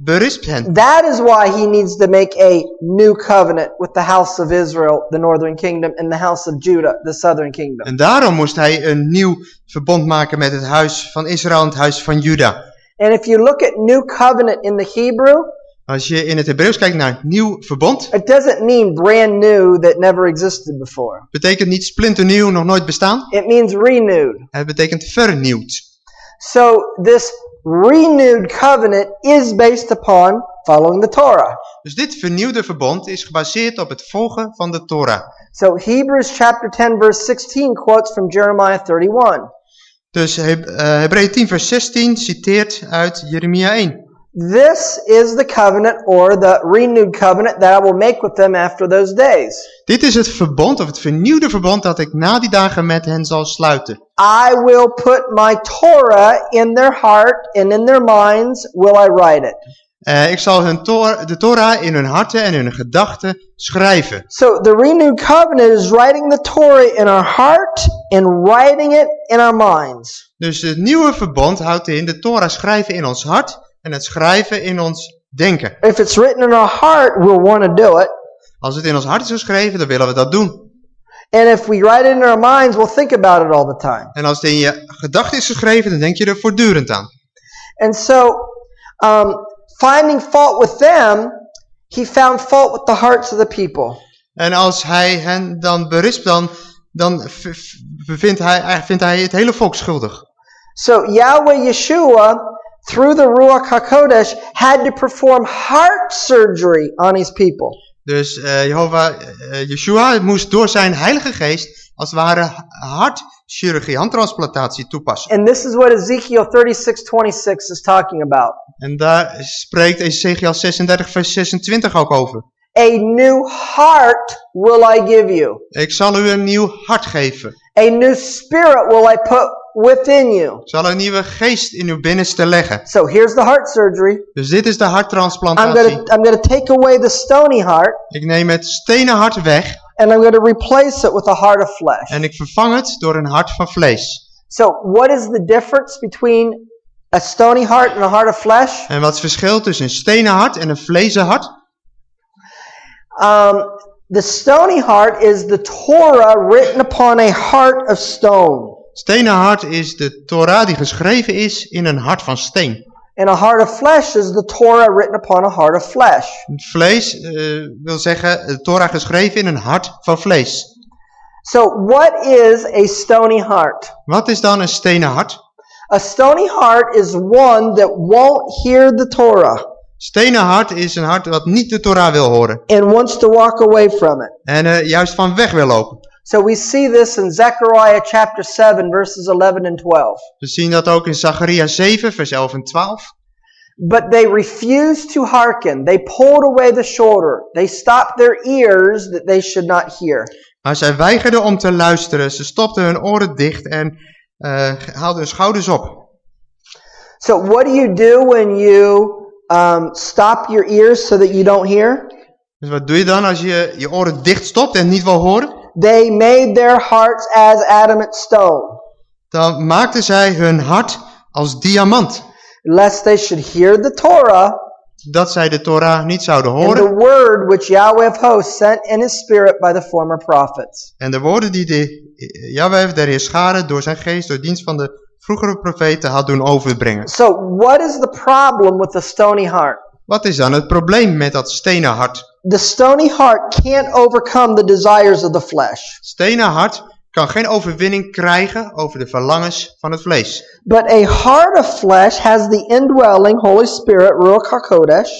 berispt hen. That is why he needs to make a new covenant with the house of Israel, the northern kingdom, and the house of Judah, the southern kingdom. En daarom moest hij een nieuw verbond maken met het huis van Israël en het huis van Juda. And if you look at new covenant in the Hebrew, Als je in het Hebreeuws kijkt naar nieuw verbond, it doesn't mean brand new that never existed before. betekent niet splinternieuw, nog nooit bestaan. It means renewed. Het betekent vernieuwd. So this renewed covenant is based upon following the Torah. Dus dit vernieuwde verbond is gebaseerd op het volgen van de Torah. So Hebrews chapter 10 verse 16 quotes from Jeremiah 31. Dus eh, Hebreeën 10 vers 16 citeert uit Jeremia 1. This is the covenant or the renewed covenant that I will make with them after those days. Dit is het verbond of het vernieuwde verbond dat ik na die dagen met hen zal sluiten. I will put my Torah in their heart and in their minds will I write it. Eh, ik zal hun Tor- de Torah in hun harten en hun gedachten schrijven. So the renewed covenant is writing the Torah in our heart and writing it in our minds. Dus het nieuwe verbond houdt in de Torah schrijven in ons hart en het schrijven in ons denken. If it's written in our heart, we'll want to do it. Als het in ons hart is geschreven, dan willen we dat doen. And if we write it in our minds, we'll think about it all the time. En als het in je gedachten is geschreven, dan denk je er voortdurend aan. And so, um, finding fault with them, he found fault with the hearts of the people. En als hij hen dan berispt, dan, dan vindt, hij, vindt hij het hele volk schuldig. So Yahweh Yeshua, through the Ruach HaKodesh, had to perform heart surgery on his people. Dus eh Jehovah, eh, Yeshua moest door zijn heilige geest als het ware hartchirurgie, handtransplantatie toepassen. And this is what Ezekiel 36:26 is talking about. En daar spreekt Ezekiel 36 vers 26 ook over. A new heart will I give you. Ik zal u een nieuw hart geven. A new spirit will I put within you. Zal een nieuwe geest in uw binnenste leggen. So here's the heart surgery. Dus dit is de I'm harttransplantatie. gonna I'm gonna take away the stony heart Ik neem het stenen hart weg and I'm gonna replace it with a heart of flesh. en ik vervang het door een hart van vlees. So what is the difference between a stony heart and a heart of flesh? En wat is het verschil tussen een stenen hart en een vlezen hart? Um, the stony heart is the Torah written upon a heart of stone. Stenen hart is de Torah die geschreven is in een hart van steen. And a heart of flesh is the Torah written upon a heart of flesh. Vlees eh, wil zeggen de Torah geschreven in een hart van vlees. So what is a stony heart? Wat is dan een stenen hart? A stony heart is one that won't hear the Torah Stenen hart is een hart wat niet de Torah wil horen. and wants to walk away from it. En eh, juist van weg wil lopen. So we see this in Zechariah chapter 7 verses 11 and 12. We zien dat ook in Zacharia 7 vers 11 en 12. But they refused to hearken. They pulled away the shoulder. They stopped their ears that they should not hear. Maar zij weigerden om te luisteren. Ze stopten hun oren dicht en eh, haalden hun schouders op. So what do you do when you um, stop your ears so that you don't hear? Dus wat doe je dan als je je oren dicht stopt en niet wil horen? They made their hearts as adamant stone, Dan maakten zij hun hart als diamant. lest they should hear the Torah dat zij de Torah niet zouden and horen. the word which Yahweh of hosts sent in his spirit by the former prophets. En de woorden die de Jahweh der Heerscharen door zijn geest, door dienst van de vroegere profeten had doen overbrengen. So, what is the problem with the stony heart? Wat is dan het probleem met dat stenen hart? The stony heart can't overcome the desires of the flesh. Stenen hart kan geen overwinning krijgen over de verlangens van het vlees. But a heart of flesh has the indwelling Holy Spirit, Ruach HaKodesh,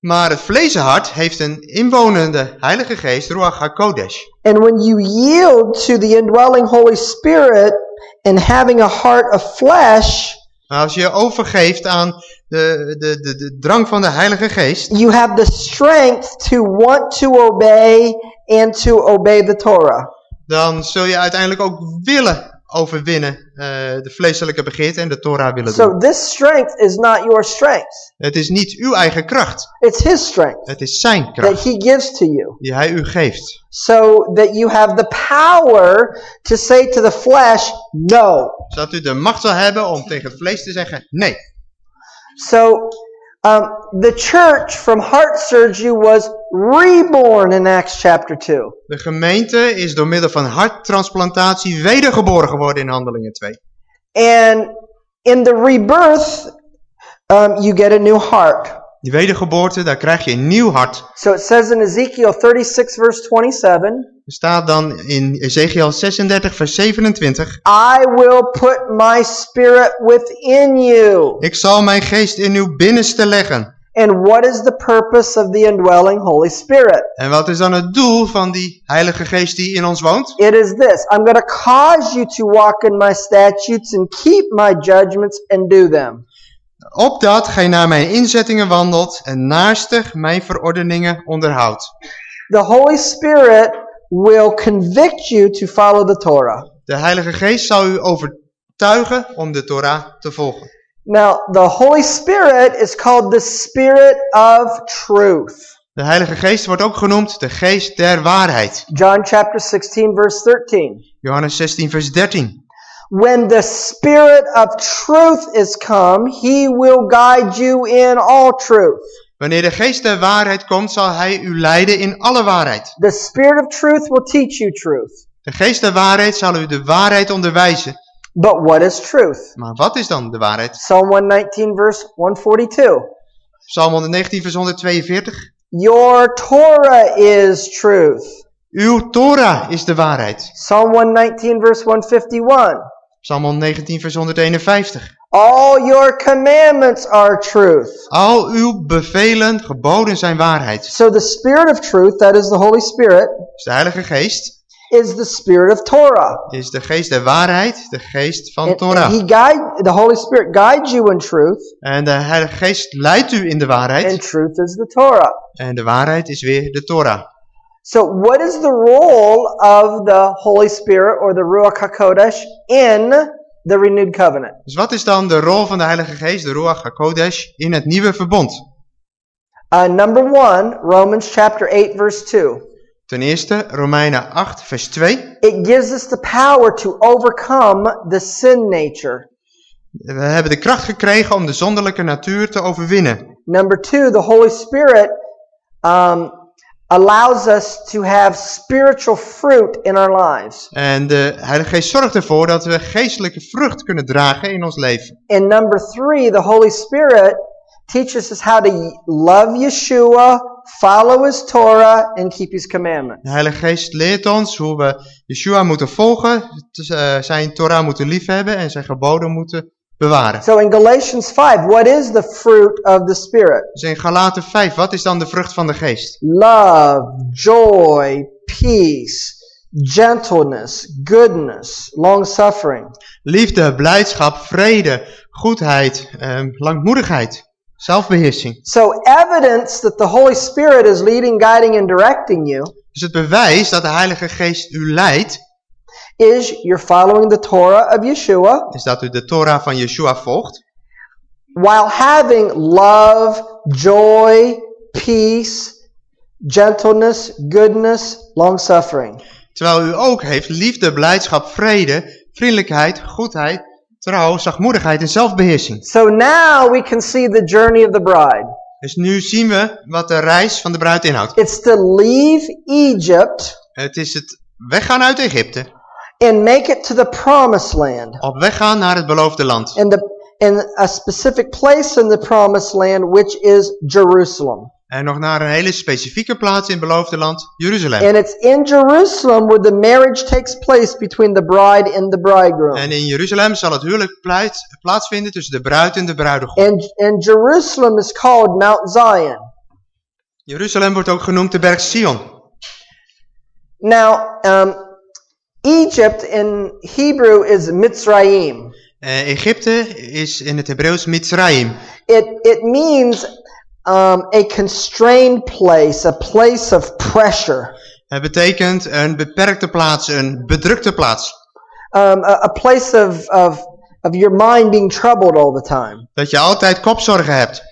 Maar het vleeshart heeft een inwonende Heilige Geest, Ruach HaKodesh. and when you yield to the indwelling Holy Spirit and having a heart of flesh, als je overgeeft aan de, de, de, de drang van de Heilige Geest, you have the strength to want to obey and to obey the Torah. dan zul je uiteindelijk ook willen overwinnen eh, de vleeselijke begeerte en de Torah willen doen. So this strength is not your strength. Het is niet uw eigen kracht, It's his strength het is zijn that kracht he gives to you. die hij u geeft. So that you have the power to say to the flesh, no. Zodat u de macht zal hebben om tegen het vlees te zeggen, nee. So um, the church from heart surgery was reborn in Acts chapter 2. De gemeente is door middel van harttransplantatie wedergeboren geworden in Handelingen 2. And in the rebirth, um, you get a new heart. Die wedergeboorte, daar krijg je een nieuw hart. So it says in Ezekiel 36, verse 27, Er staat dan in Ezekiel 36 vers 27. I will put my spirit within you. Ik zal mijn geest in uw binnenste leggen. And what is the purpose of the indwelling Holy Spirit? En wat is dan het doel van die heilige geest die in ons woont? It is this I'm going to cause you to walk in my statutes and keep my judgments and do them. Opdat gij naar mijn inzettingen wandelt en naastig mijn verordeningen onderhoudt. The Holy Spirit will convict you to follow the Torah. De heilige geest zal u overtuigen om de Torah te volgen. Now, the Holy Spirit is called the Spirit of Truth. De heilige geest wordt ook genoemd de geest der waarheid. John chapter 16, verse 13. Johannes 16 vers 13. When the Spirit of truth is come, he will guide you in all truth. Wanneer de geest der waarheid komt, zal hij u leiden in alle waarheid. The Spirit of truth will teach you truth. De geest der waarheid zal u de waarheid onderwijzen. But what is truth? Maar wat is dan de waarheid? Psalm 119, verse 142. Psalm 119 vers 142. Your Torah is truth. Uw Torah is de waarheid. Psalm 119, verse 151. Psalm 119 vers 151. All your commandments are truth. Al uw bevelen, geboden zijn waarheid. So the Spirit of truth, that is the Holy Spirit, Dus de heilige geest is the Spirit of Torah. is de geest der waarheid, de geest van And, and Torah. he guide, the Holy Spirit guides you in truth, En de heilige geest leidt u in de and waarheid. truth is the Torah. En de waarheid is weer de Torah. So what is the role of the Holy Spirit or the Ruach HaKodesh in the renewed covenant? Dus wat is dan de rol van de heilige geest, de Ruach HaKodesh, in het nieuwe verbond? Uh, number one, Romans chapter 8, verse 2. Ten eerste Romeinen 8 vers 2. It gives us the power to overcome the sin nature. We hebben de kracht gekregen om de zonderlijke natuur te overwinnen. Number two, the Holy Spirit um, allows us to have spiritual fruit in our lives. En de Heilige Geest zorgt ervoor dat we geestelijke vrucht kunnen dragen in ons leven. And number three, the Holy Spirit teaches us how to love Yeshua, follow his Torah, and keep his commandments. De Heilige Geest leert ons hoe we Yeshua moeten volgen, eh, zijn Torah moeten liefhebben en zijn geboden moeten bewaren. So in Galatians 5, what is the fruit of the Spirit? Dus in Galaten 5, wat is dan de vrucht van de geest? Love, joy, peace, gentleness, goodness, long suffering. Liefde, blijdschap, vrede, goedheid, eh, langmoedigheid, zelfbeheersing. So evidence that the Holy Spirit is leading, guiding, and directing you Dus het bewijs dat de Heilige Geest u leidt, is you're following the Torah of Yeshua is dat u de Torah van Yeshua volgt. while having love, joy, peace, gentleness, goodness, long suffering. Terwijl u ook heeft liefde, blijdschap, vrede, vriendelijkheid, goedheid, trouw, zachtmoedigheid en zelfbeheersing. So now we can see the journey of the bride. Dus nu zien we wat de reis van de bruid inhoudt. It's to leave Egypt Het is het weggaan uit Egypte, and make it to the promised land. op weggaan naar het beloofde land. And the and a specific place in the promised land which is Jerusalem. En nog naar een hele specifieke plaats in het beloofde land, Jeruzalem. And it's in Jerusalem where the marriage takes place between the bride and the bridegroom. En in Jeruzalem zal het huwelijk plaatsvinden tussen de bruid en de bruidegom. And and Jerusalem is called Mount Zion. Jeruzalem wordt ook genoemd de berg Sion. Now, um, Egypt in Hebrew is Mitzrayim. Eh, Egypte is in het Hebreeuws Mitzrayim. It it means um, a constrained place, a place of pressure, Het betekent een beperkte plaats, een bedrukte plaats. um, a, a place of, of of your mind being troubled all the time. Dat je altijd kopzorgen hebt.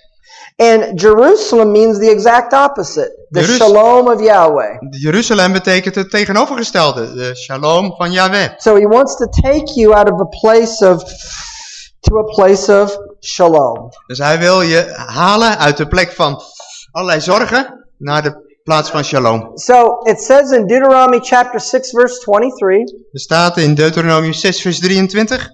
And Jerusalem means the exact opposite, the Jerus- shalom of Yahweh. Jeruzalem betekent het tegenovergestelde, de shalom van Yahweh. So he wants to take you out of a place of to a place of shalom. Dus hij wil je halen uit de plek van allerlei zorgen naar de plaats van shalom. So it says in Deuteronomy chapter 6 verse 23, Er staat in Deuteronomium 6 vers 23.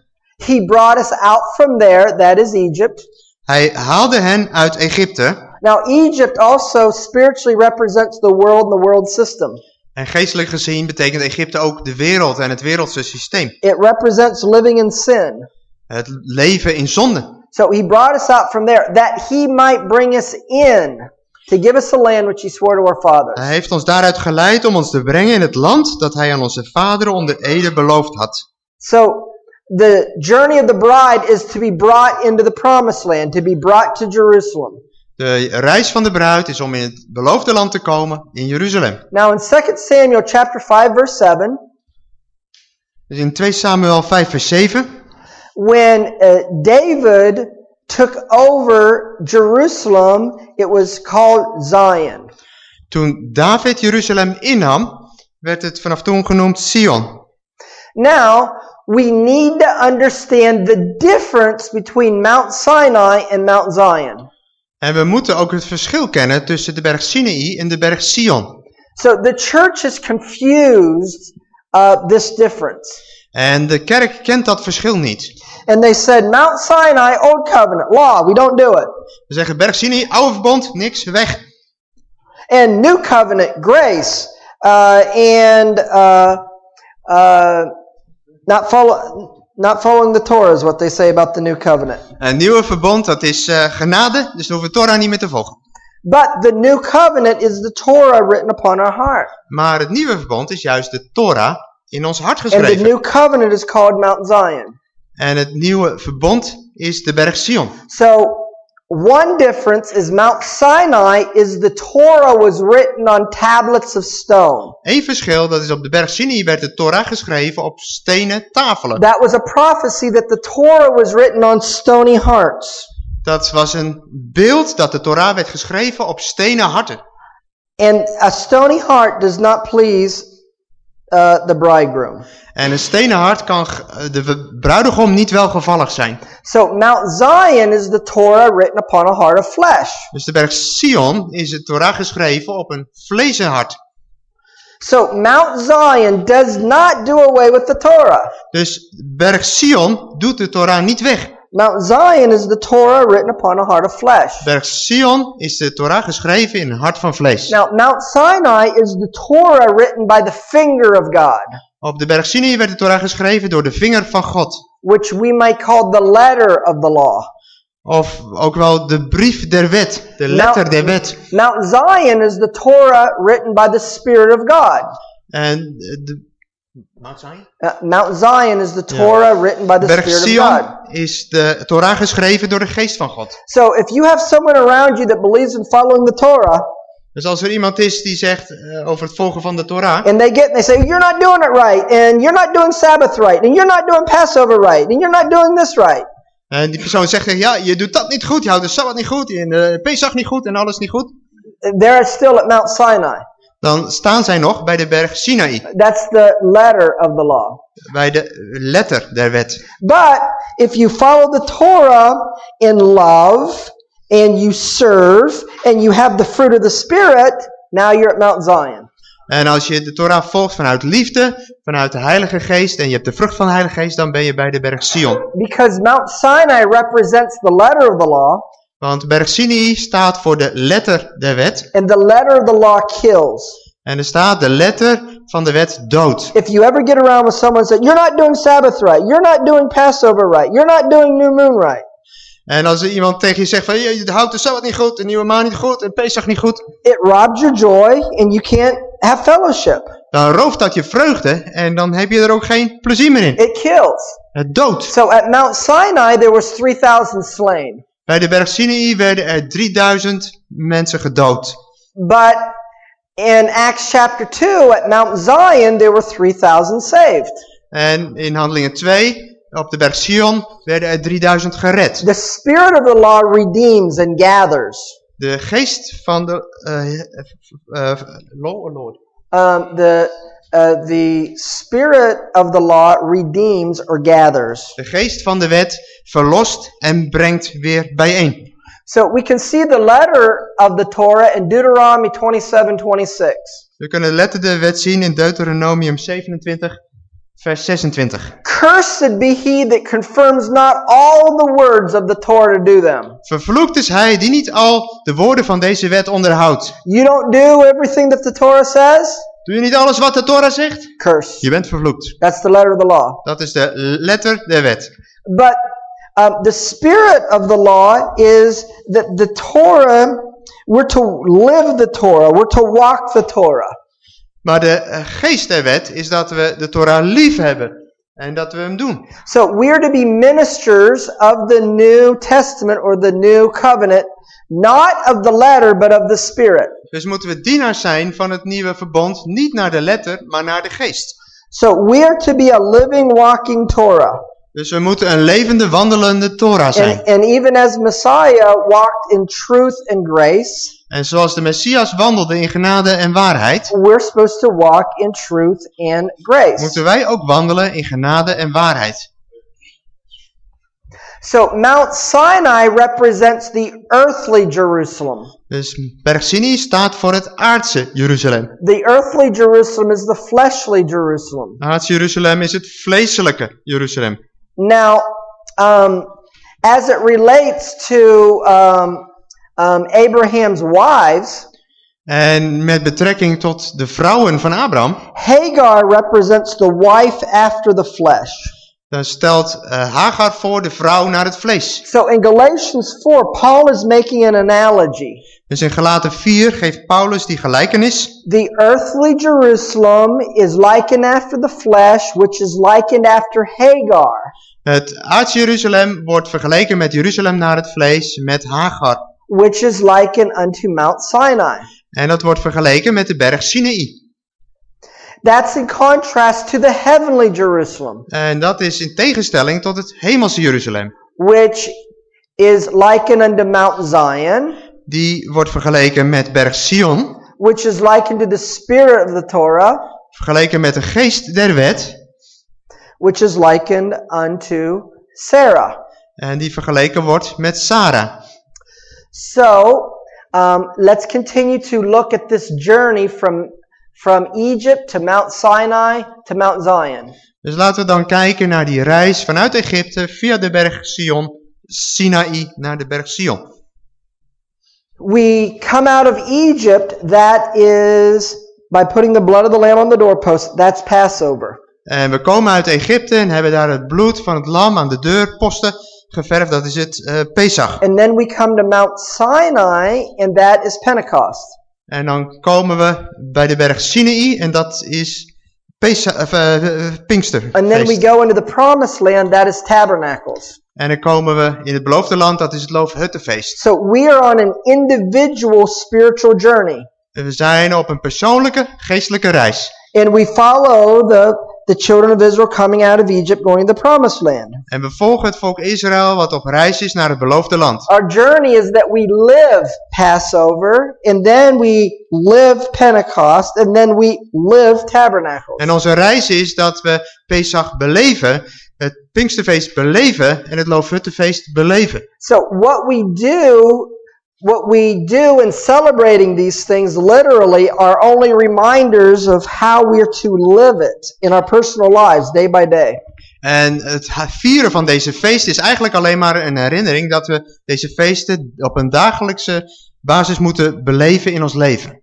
he brought us out from there, that is Egypt. Hij haalde hen uit Egypte. Now Egypt also spiritually represents the world and the world system. En geestelijk gezien betekent Egypte ook de wereld en het wereldse systeem. It represents living in sin. Het leven in zonde. So he brought us out from there that he might bring us in to give us the land which he swore to our fathers. Hij heeft ons daaruit geleid om ons te brengen in het land dat hij aan onze vaderen onder ede beloofd had. So the journey of the bride is to be brought into the promised land, to be brought to Jerusalem. De reis van de bruid is om in het beloofde land te komen, in Jeruzalem. Now in 2 Samuel chapter 5 verse 7, Dus in 2 Samuel 5 vers 7, when uh, David took over Jerusalem, it was called Zion. toen David Jeruzalem innam, werd het vanaf toen genoemd Sion. Now, we need to understand the difference between Mount Sinai and Mount Zion. En we moeten ook het verschil kennen tussen de berg Sinai en de berg Sion. So the church has confused uh, this difference. En de kerk kent dat verschil niet. And they said, Mount Sinai, Old Covenant, law, we don't do it. We zeggen berg Sinai, oude verbond, niks, weg. And New Covenant, grace, uh, and uh, uh, not, follow, not following the Torah is what they say about the New Covenant. Een nieuwe verbond, dat is eh, genade, dus daar hoeven we Torah niet meer te volgen. But the New Covenant is the Torah written upon our heart. Maar het nieuwe verbond is juist de Torah in ons hart And the geschreven. New Covenant is called Mount Zion. En het nieuwe verbond is de berg Sion. So one difference is Mount Sinai is the Torah was written on tablets of stone. Eén verschil, dat is op de berg Sinai werd de Torah geschreven op stenen tafelen. That was a prophecy that the Torah was written on stony hearts. Dat was een beeld dat de Torah werd geschreven op stenen harten. And a stony heart does not please uh, the bridegroom. En een stenen hart kan g- de bruidegom niet welgevallig zijn. So Mount Zion is the Torah written upon a heart of flesh. Dus de berg Sion is de Torah geschreven op een vlezen hart. So Mount Zion does not do away with the Torah. Dus berg Sion doet de Torah niet weg. Mount Zion is the Torah written upon a heart of flesh. Berg Sion is de Torah geschreven in een hart van vlees. Now, Mount Sinai is the Torah written by the finger of God, Op de berg Sinai werd de Torah geschreven door de vinger van God. which we might call the letter of the law. Of ook wel de brief der wet, de letter der wet. Mount Zion is the Torah written by the Spirit of God. En de Uh, Mount Zion is the Torah written by the berg Spirit of Sion God. is de Torah geschreven door de geest van God. So if you have someone around you that believes in following the Torah, Dus als er iemand is die zegt eh, over het volgen van de Torah. and they get and they say, You're not doing it right, and you're not doing Sabbath right, and you're not doing Passover right, and you're not doing this right. En die persoon zegt, ja, je doet dat niet goed, je houdt de Sabbat niet goed, en de Pesach niet goed en alles niet goed. They're still at Mount Sinai. Dan staan zij nog bij de berg Sinai, That's the letter of the law. bij de letter der wet. But if you follow the Torah in love and you serve and you have the fruit of the Spirit, now you're at Mount Zion. En als je de Torah volgt vanuit liefde, vanuit de Heilige Geest en je hebt de vrucht van de Heilige Geest, dan ben je bij de berg Sion. Because Mount Sinai represents the letter of the law, Want berg Sinai staat voor de letter der wet. and the letter of the law kills. En er staat de letter van de wet dood. If you ever get around with someone say, You're not doing Sabbath right, you're not doing Passover right, you're not doing New Moon right, En als er iemand tegen je zegt van je, je houdt de Sabbat niet goed, de nieuwe maan niet goed en Pesach niet goed, it robs your joy and you can't have fellowship. dan rooft dat je vreugde en dan heb je er ook geen plezier meer in. It kills. Het dood. So at Mount Sinai, there was 3,000 slain. Bij de berg Sinai werden er 3000 mensen gedood. But in Acts chapter 2, at Mount Zion, there were 3,000 saved. En in handelingen 2, op de berg Sion, werden er 3000 gered. The spirit of the law redeems and gathers. De geest van de... eh eh Lord, Lord. Um, the, uh, the spirit of the law redeems or gathers. De geest van de wet verlost en brengt weer bijeen. So we can see the letter of the Torah in Deuteronomy 27 26. We kunnen de letter der wet zien in Deuteronomium 27, vers 26. Cursed be he that confirms not all the words of the Torah to do them. Vervloekt is hij die niet al de woorden van deze wet onderhoudt. You don't do everything that the Torah says? Doe je niet alles wat de Torah zegt? Curse. Je bent vervloekt. That's the letter of the law. Dat is de letter der wet. But um, the spirit of the law is that the Torah, we're to live the Torah, we're to walk the Torah. Maar de eh, geest der wet is dat we de Torah lief hebben. En dat we hem doen. So we are to be ministers of the New Testament or the New Covenant, not of the letter, but of the Spirit. Dus moeten we dienaars zijn van het nieuwe verbond. Niet naar de letter, maar naar de geest. So we are to be a living, walking Torah. Dus we moeten een levende, wandelende Torah zijn. And, and even as Messiah walked in truth and grace, En zoals de Messias wandelde in genade en waarheid, we're supposed to walk in truth and grace. moeten wij ook wandelen in genade en waarheid. So Mount Sinai represents the earthly Jerusalem. Dus berg Sinai staat voor het aardse Jeruzalem. The earthly Jerusalem is the fleshly Jerusalem. Aardse Jeruzalem is het vleeselijke Jeruzalem. Now, um, as it relates to um, um, Abraham's wives, En met betrekking tot de vrouwen van Abraham, Hagar represents the wife after the flesh. dan stelt eh, Hagar voor de vrouw naar het vlees. So in Galatians 4, Paul is making an analogy. Dus in Galaten 4 geeft Paulus die gelijkenis. The earthly Jerusalem is likened after the flesh, which is likened after Hagar, Het aardse Jeruzalem wordt vergeleken met Jeruzalem naar het vlees met Hagar. Which is likened unto Mount Sinai. En dat wordt vergeleken met de berg Sinai. That's in contrast to the heavenly Jerusalem, En dat is in tegenstelling tot het hemelse Jeruzalem. which is likened unto Mount Zion, Die wordt vergeleken met berg Sion. which is likened to the spirit of the Torah, Vergeleken met de geest der wet. which is likened unto Sarah. En die vergeleken wordt met Sarah. So, um, let's continue to look at this journey from, from Egypt to Mount Sinai to Mount Zion. Dus laten we dan kijken naar die reis vanuit Egypte via de berg Sion, Sinaï, naar de berg Sion. We come out of Egypt, that is by putting the blood of the lamb on the doorpost, that's Passover. En we komen uit Egypte en hebben daar het bloed van het lam aan de deurposten geverfd. Dat is het eh, Pesach. And then we come to Mount Sinai, and that is Pentecost. En dan komen we bij de berg Sinaï en dat is Pesach, of, eh, eh, Pinkster. And then we go into the promised land, that is Tabernacles. En dan komen we in het beloofde land, dat is het Loofhuttenfeest. So we are on an individual spiritual journey. We zijn op een persoonlijke, geestelijke reis. And we follow the, the children of Israel coming out of Egypt, going to the promised land. En we volgen het volk Israël wat op reis is naar het beloofde land. Our journey is that we live Passover, and then we live Pentecost, and then we live Tabernacles. En onze reis is dat we Pesach beleven, het Pinksterfeest beleven en het Loofhuttenfeest beleven. So what we do what we do in celebrating these things literally are only reminders of how we're to live it in our personal lives day by day. En het vieren van deze feesten is eigenlijk alleen maar een herinnering dat we deze feesten op een dagelijkse basis moeten beleven in ons leven.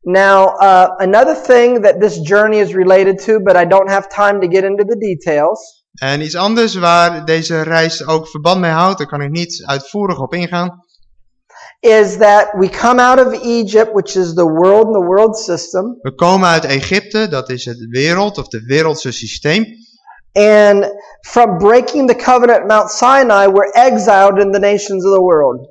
Now, uh, another thing that this journey is related to, but I don't have time to get into the details, En iets anders waar deze reis ook verband mee houdt, daar kan ik niet uitvoerig op ingaan, is that we come out of Egypt, which is the world and the world system, We komen uit Egypte, dat is het wereld of de wereldse systeem. and from breaking the covenant at Mount Sinai, we're exiled in the nations of the world.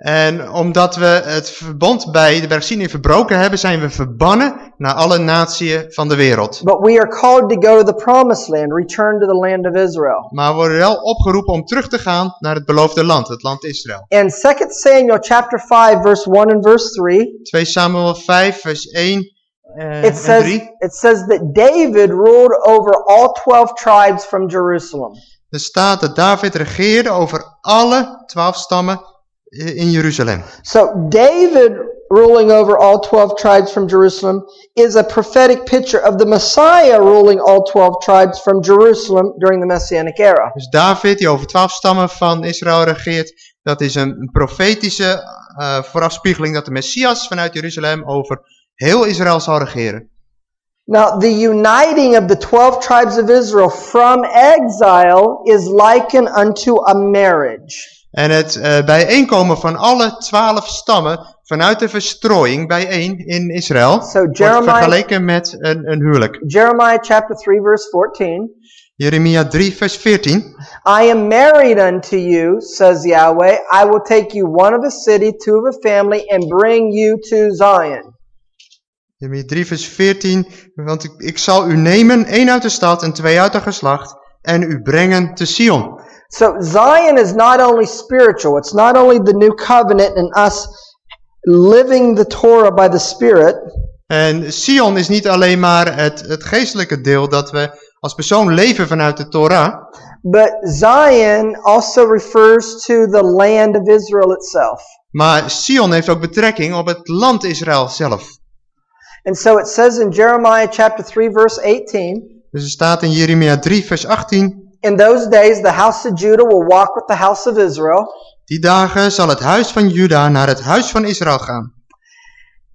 En omdat we het verbond bij de berg Sinai verbroken hebben, zijn we verbannen naar alle natieën van de wereld. But we are called to go to the promised land, return to the land of Israel. Maar we worden wel opgeroepen om terug te gaan naar het beloofde land, het land Israël. In 2 Samuel chapter 5, verse 1 and verse 3, 2 Samuel 5 vers 1 eh, it en says, 3. it says that David ruled over all 12 tribes from Jerusalem. Er staat dat David regeerde over alle twaalf stammen in Jeruzalem. So David ruling over all 12 tribes from Jerusalem is a prophetic picture of the Messiah ruling all 12 tribes from Jerusalem during the Messianic era. Dus David, die over twaalf stammen van Israël regeert, dat is een profetische eh, voorafspiegeling dat de Messias vanuit Jeruzalem over heel Israël zal regeren. Now, the uniting of the 12 tribes of Israel from exile is likened unto a marriage. En het eh, bijeenkomen van alle twaalf stammen vanuit de verstrooiing bijeen in Israël So wordt Jeremiah, vergeleken met een, een huwelijk. Jeremiah chapter 3 verse 14. Jeremia 3 vers 14. I am married unto you, says Yahweh. I will take you one of a city, two of a family, and bring you to Zion. Jeremia 3 vers 14. Want ik, ik zal u nemen, één uit de stad en twee uit de geslacht, en u brengen te Sion. So Zion is not only spiritual, it's not only the new covenant and us living the Torah by the Spirit, En Sion is niet alleen maar het, het geestelijke deel dat we als persoon leven vanuit de Torah. but Zion also refers to the land of Israel itself. Maar Sion heeft ook betrekking op het land Israël zelf. And so it says in Jeremiah chapter 3 verse 18, Dus er staat in Jeremia 3 vers 18. In those days the house of Judah will walk with the house of Israel, Die dagen zal het huis van Juda naar het huis van Israël gaan.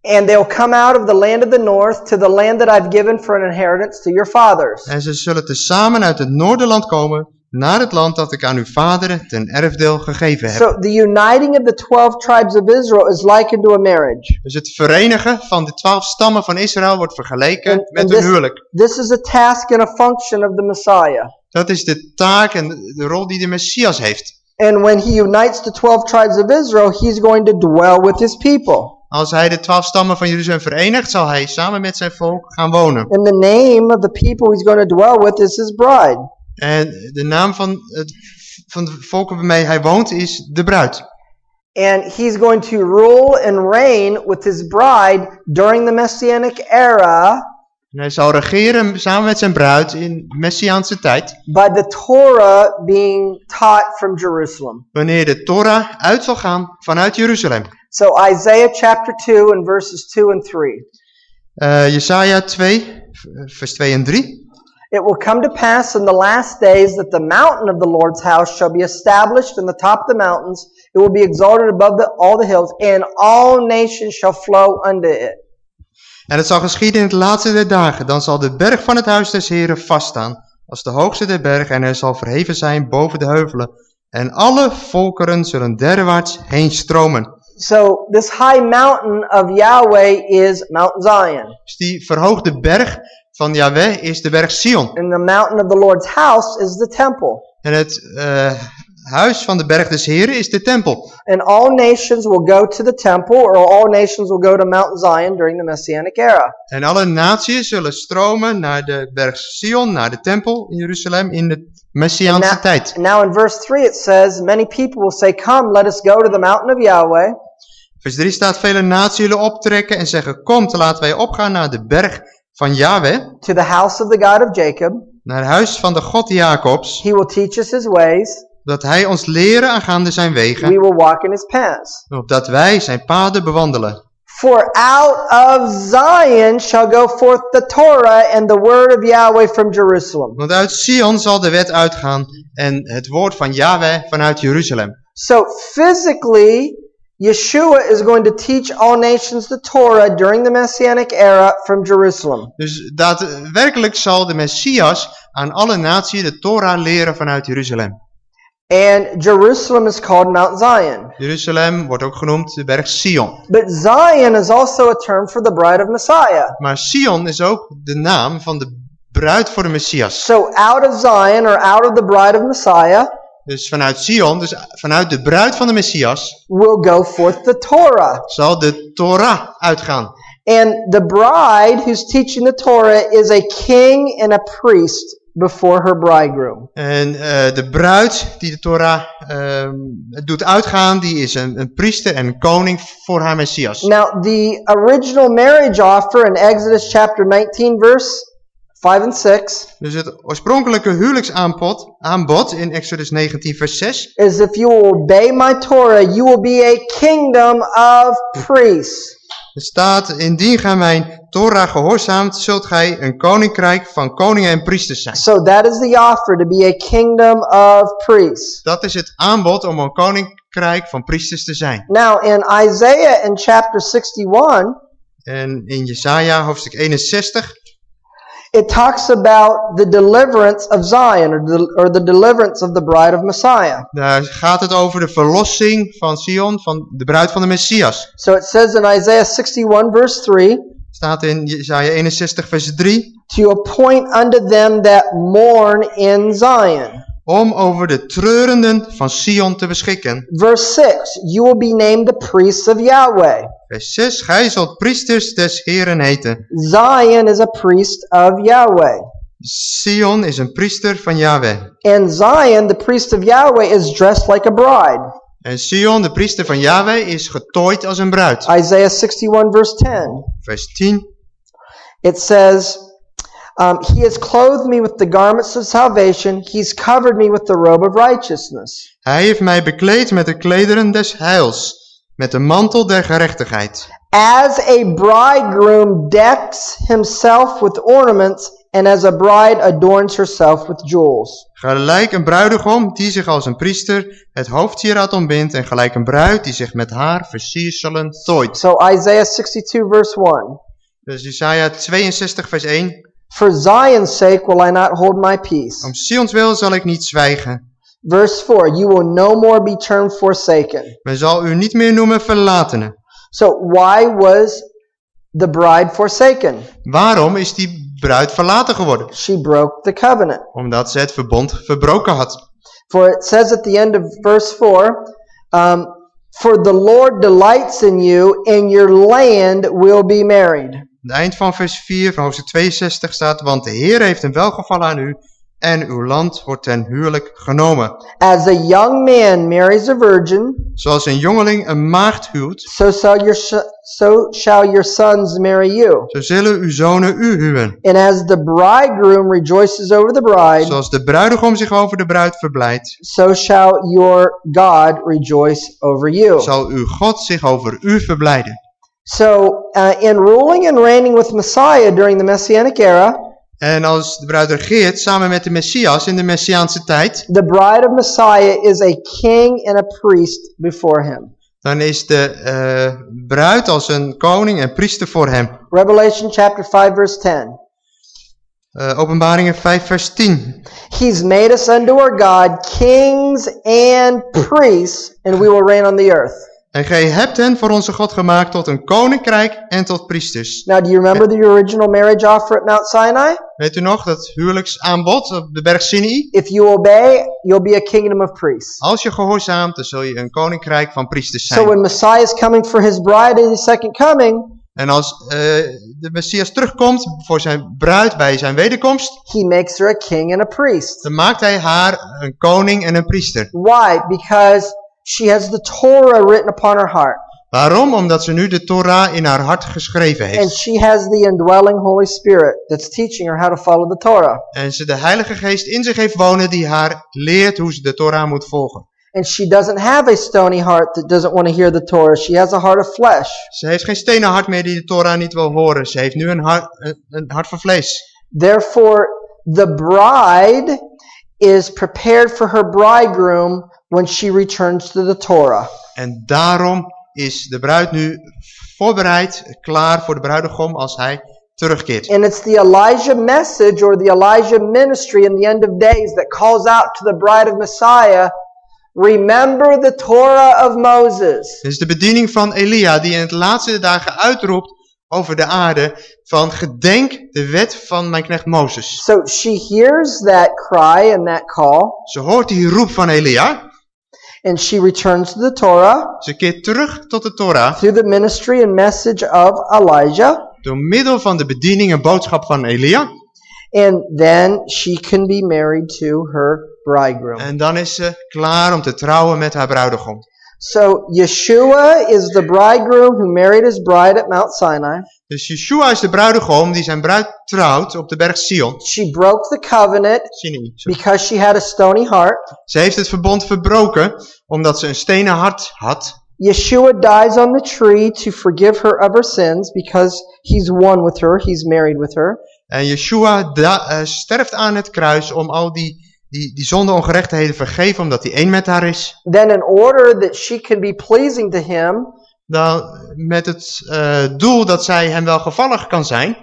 and they'll come out of the land of the north to the land that I've given for an inheritance to your fathers. En ze zullen tezamen uit het noorderland komen naar het land dat ik aan uw vaderen ten erfdeel gegeven heb. So the uniting of the 12 tribes of Israel is likened to a marriage. Dus het verenigen van de twaalf stammen van Israël wordt vergeleken En- en met dit- een huwelijk. This is a task and a function of the Messiah. Dat is de taak en de rol die de Messias heeft. And when he unites the 12 tribes of Israel, he's going to dwell with his people. Als hij de twaalf stammen van Jeruzalem verenigt, zal hij samen met zijn volk gaan wonen. And the name of the people he's going to dwell with is his bride. En de naam van het van de volken waarmee hij woont is de bruid. And he's going to rule and reign with his bride during the Messianic era En hij zal regeren samen met zijn bruid in Messiaanse tijd. by the Torah being taught from Jerusalem. Wanneer de Torah uit zal gaan vanuit Jeruzalem. So Isaiah chapter 2 and verses 2 and 3. Eh Jesaja 2, vers 2 en 3. It will come to pass in the last days that the mountain of the Lord's house shall be established in the top of the mountains. It will be exalted above the, all the hills, and all nations shall flow unto it. En het zal geschieden in het laatste der dagen. Dan zal de berg van het huis des Heren vaststaan. Als de hoogste der bergen. En hij zal verheven zijn boven de heuvelen. En alle volkeren zullen derwaarts heen stromen. So this high mountain of Yahweh is Mount Zion, Dus die verhoogde berg van Yahweh is de berg Sion. and the mountain of the Lord's house is the temple. En het eh, huis van de berg des Heren is de tempel. And all nations will go to the temple, or all nations will go to Mount Zion during the Messianic era. En alle naties zullen stromen naar de berg Sion, naar de tempel in Jeruzalem in de Messiaanse Now, tijd. now in verse 3 it says, Many people will say, Come, let us go to the mountain of Yahweh. Vers 3 staat, vele naties zullen optrekken en zeggen, komt, laten wij opgaan naar de berg van Yahweh, to the house of the God of Jacob. naar het huis van de God Jacobs. He will teach us his ways, dat hij ons leren aangaande zijn wegen, we will walk in his paths. opdat wij zijn paden bewandelen. For out of Zion shall go forth the Torah and the word of Yahweh from Jerusalem. Want uit Sion zal de wet uitgaan en het woord van Yahweh vanuit Jeruzalem. So physically, Yeshua is going to teach all nations the Torah during the Messianic era from Jerusalem. Dus daadwerkelijk zal de Messias aan alle naties de Torah leren vanuit Jeruzalem. And Jerusalem is called Mount Zion. Jeruzalem wordt ook genoemd de berg Sion. But Zion is also a term for the bride of Messiah. Maar Sion is ook de naam van de bruid voor de Messias. So out of Zion or out of the bride of Messiah Dus vanuit Sion, dus vanuit de bruid van de Messias, will go forth the Torah. zal de Torah uitgaan. And the bride who's teaching the Torah is a king and a priest before her bridegroom. En eh, de bruid die de Torah ehm, doet uitgaan, die is een, een priester en een koning voor haar Messias. Now, the original marriage offer in Exodus chapter 19, verse 5 and 6 Dus het oorspronkelijke huwelijksaanbod aanbod in Exodus 19 vers 6 is if you obey my Torah, you will be a kingdom of priests. Er staat, indien gij mijn Torah gehoorzaamt, zult gij een koninkrijk van koningen en priesters zijn. So that is the offer to be a kingdom of priests. Dat is het aanbod om een koninkrijk van priesters te zijn. Now, in Isaiah in chapter 61, En in Jesaja hoofdstuk 61, it talks about the deliverance of Zion or the, or the deliverance of the bride of Messiah. daar gaat het over de verlossing van Sion, van de bruid van de Messias. So it says in Isaiah 61, verse 3 Staat in Jesaja 61 vers 3. to appoint unto them that mourn in Zion. Om over de treurenden van Sion te beschikken. Verse 6 You will be named the priests of Yahweh. Vers 6. Gij zult priesters des Heren heten. Zion is a priest of Yahweh. Sion is een priester van Yahweh. And Zion, the priest of Yahweh, is dressed like a bride. En Sion, de priester van Yahweh, is getooid als een bruid. Isaiah 61, verse 10. Vers 10. It says, um, He has clothed me with the garments of salvation, He's covered me with the robe of righteousness. Hij heeft mij bekleed met de klederen des heils, met de mantel der gerechtigheid. As a bridegroom decks himself with ornaments, and as a bride adorns herself with jewels. Gelijk een bruidegom die zich als een priester het hoofdsieraad ombindt en gelijk een bruid die zich met haar versierselen tooit. So Isaiah 62, verse 1. Dus Isaiah 62 vers 1. For Zion's sake will I not hold my peace. Om Sions wil zal ik niet zwijgen. Verse 4 You will no more be termed forsaken. Men zal u niet meer noemen verlatene. So, why was the bride forsaken? Waarom is die bruid verlaten geworden? She broke the covenant. Omdat ze het verbond verbroken had. For it says at the end of verse 4 um, For the Lord delights in you, and your land will be married. Het eind van vers 4 van hoofdstuk 62 staat, want de Heer heeft een welgevallen aan u en uw land wordt ten huwelijk genomen. As a young man marries a virgin, Zoals een jongeling een maagd huwt, so shall your, so shall your sons marry you. zo zullen uw zonen u huwen. And as the bridegroom rejoices over the bride, Zoals de bruidegom zich over de bruid verblijdt, so shall your God rejoice over you. zal uw God zich over u verblijden. So, uh, in ruling and reigning with Messiah during the Messianic era, En als de bruid regeert samen met de Messias in de Messiaanse tijd, the bride of Messiah is a king and a priest before him. dan is de eh, bruid als een koning en priester voor hem. Revelation chapter 5, verse 10. Eh, openbaringen 5 vers 10. He's made us unto our God kings and priests, and we will reign on the earth. En gij hebt hen voor onze God gemaakt tot een koninkrijk en tot priesters. Now, do you remember the original marriage offer at Mount Sinai? Weet u nog dat huwelijksaanbod op de berg Sinai? If you obey, you'll be a kingdom of priests. Als je gehoorzaamt, dan zul je een koninkrijk van priesters So zijn. when Messiah is coming for his bride in his second coming, En als eh, de Messias terugkomt voor zijn bruid bij zijn wederkomst, he makes her a king and a priest. dan maakt hij haar een koning en een priester. Why? Because she has the Torah written upon her heart. Waarom? Omdat ze nu de Torah in haar hart geschreven And heeft. she has the indwelling Holy Spirit that's teaching her how to follow the Torah. En ze de Heilige Geest in zich heeft wonen die haar leert hoe ze de Torah moet volgen. And she doesn't have a stony heart that doesn't want to hear the Torah. She has a heart of flesh. Ze heeft geen stenen hart meer die de Torah niet wil horen. Ze heeft nu een hart, een hart van vlees. Therefore, the bride is prepared for her bridegroom when she returns to the Torah. En daarom is de bruid nu voorbereid, klaar voor de bruidegom als hij terugkeert. And it's the Elijah message or the Elijah ministry in the end of days that calls out to the bride of Messiah, remember the Torah of Moses. Is de bediening van Elia die in het laatste dagen uitroept over de aarde van gedenk de wet van mijn knecht Mozes. So she hears that cry and that call, Ze hoort die roep van Elia. And she returns to the Torah Ze keert terug tot de Torah through the ministry and message of Elijah, door middel van de bediening en boodschap van Elia. and then she can be married to her bridegroom. En dan is ze klaar om te trouwen met haar bruidegom. So Yeshua is the bridegroom who married his bride at Mount Sinai. Dus Yeshua is de bruidegom die zijn bruid trouwt op de berg Sion. She broke the covenant Sinai, sorry. because she had a stony heart. Ze heeft het verbond verbroken omdat ze een stenen hart had. Yeshua dies on the tree to forgive her of her sins because he's one with her, he's married with her. En Yeshua eh, sterft aan het kruis om al die, die, die zonde ongerechtigheden vergeven omdat hij één met haar is. Then, in order that she can be pleasing to him, Dan met het eh, doel dat zij hem wel gevallig kan zijn.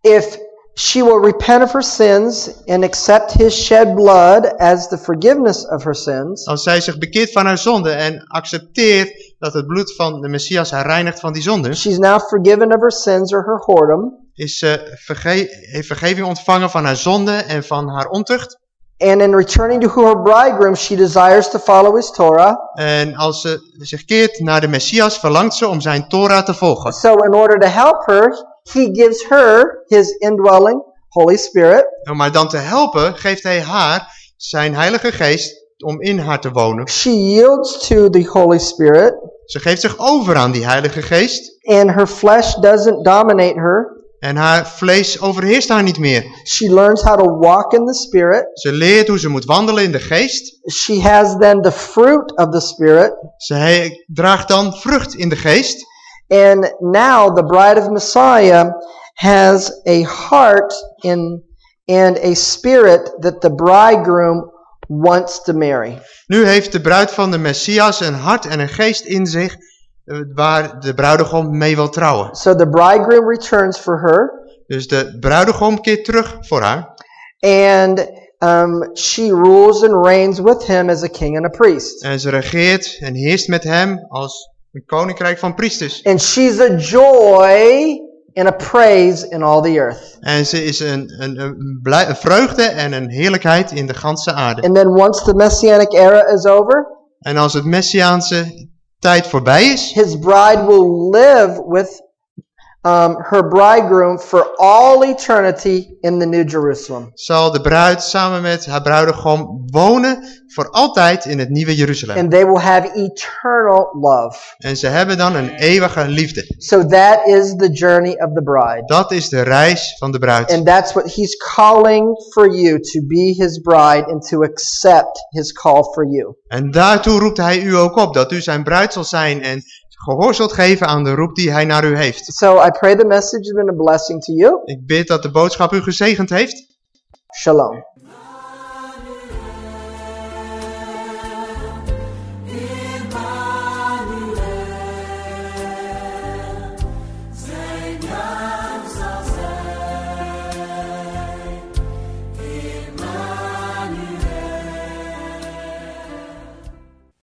if she will repent of her sins and accept his shed blood as the forgiveness of her sins, Als zij zich bekeert van haar zonde en accepteert dat het bloed van de Messias haar reinigt van die zonde. she's now forgiven of her sins or her whoredom. Is ze verge heeft vergeving ontvangen van haar zonde en van haar ontucht. And in returning to her bridegroom, she desires to follow his Torah. En als ze zich keert naar de Messias, verlangt ze om zijn Torah te volgen. So, in order to help her, he gives her his indwelling Holy Spirit. Om haar dan te helpen, geeft hij haar zijn heilige geest om in haar te wonen. She yields to the Holy Spirit, Ze geeft zich over aan die heilige geest. and her flesh doesn't dominate her. En haar vlees overheerst haar niet meer. She learns how to walk in the Spirit. Ze leert hoe ze moet wandelen in de geest. She has then the fruit of the Spirit. Ze draagt dan vrucht in de geest. And now the bride of Messiah has a heart in and a spirit that the bridegroom wants to marry. Nu heeft de bruid van de Messias een hart en een geest in zich waar de bruidegom mee wil trouwen. So the bridegroom returns for her, Dus de bruidegom keert terug voor haar. and um, she rules and reigns with him as a king and a priest. En ze regeert en heerst met hem als een koninkrijk van priesters. And she's a joy and a praise in all the earth. En ze is een, een, een, blij- een vreugde en een heerlijkheid in de ganse aarde. And then once the messianic era is over, En als het Messiaanse tijd voorbij is, his bride will live with um, her bridegroom for all eternity in the New Jerusalem. zal de bruid samen met haar bruidegom wonen voor altijd in het nieuwe Jeruzalem. And they will have eternal love. En ze hebben dan een eeuwige liefde. So that is the journey of the bride. Dat is de reis van de bruid. And that's what he's calling for you to be his bride and to accept his call for you. En daartoe roept hij u ook op, dat u zijn bruid zal zijn en gehoor zult geven aan de roep die hij naar u heeft. So I pray the message has been a blessing to you. Ik bid dat de boodschap u gezegend heeft. Shalom.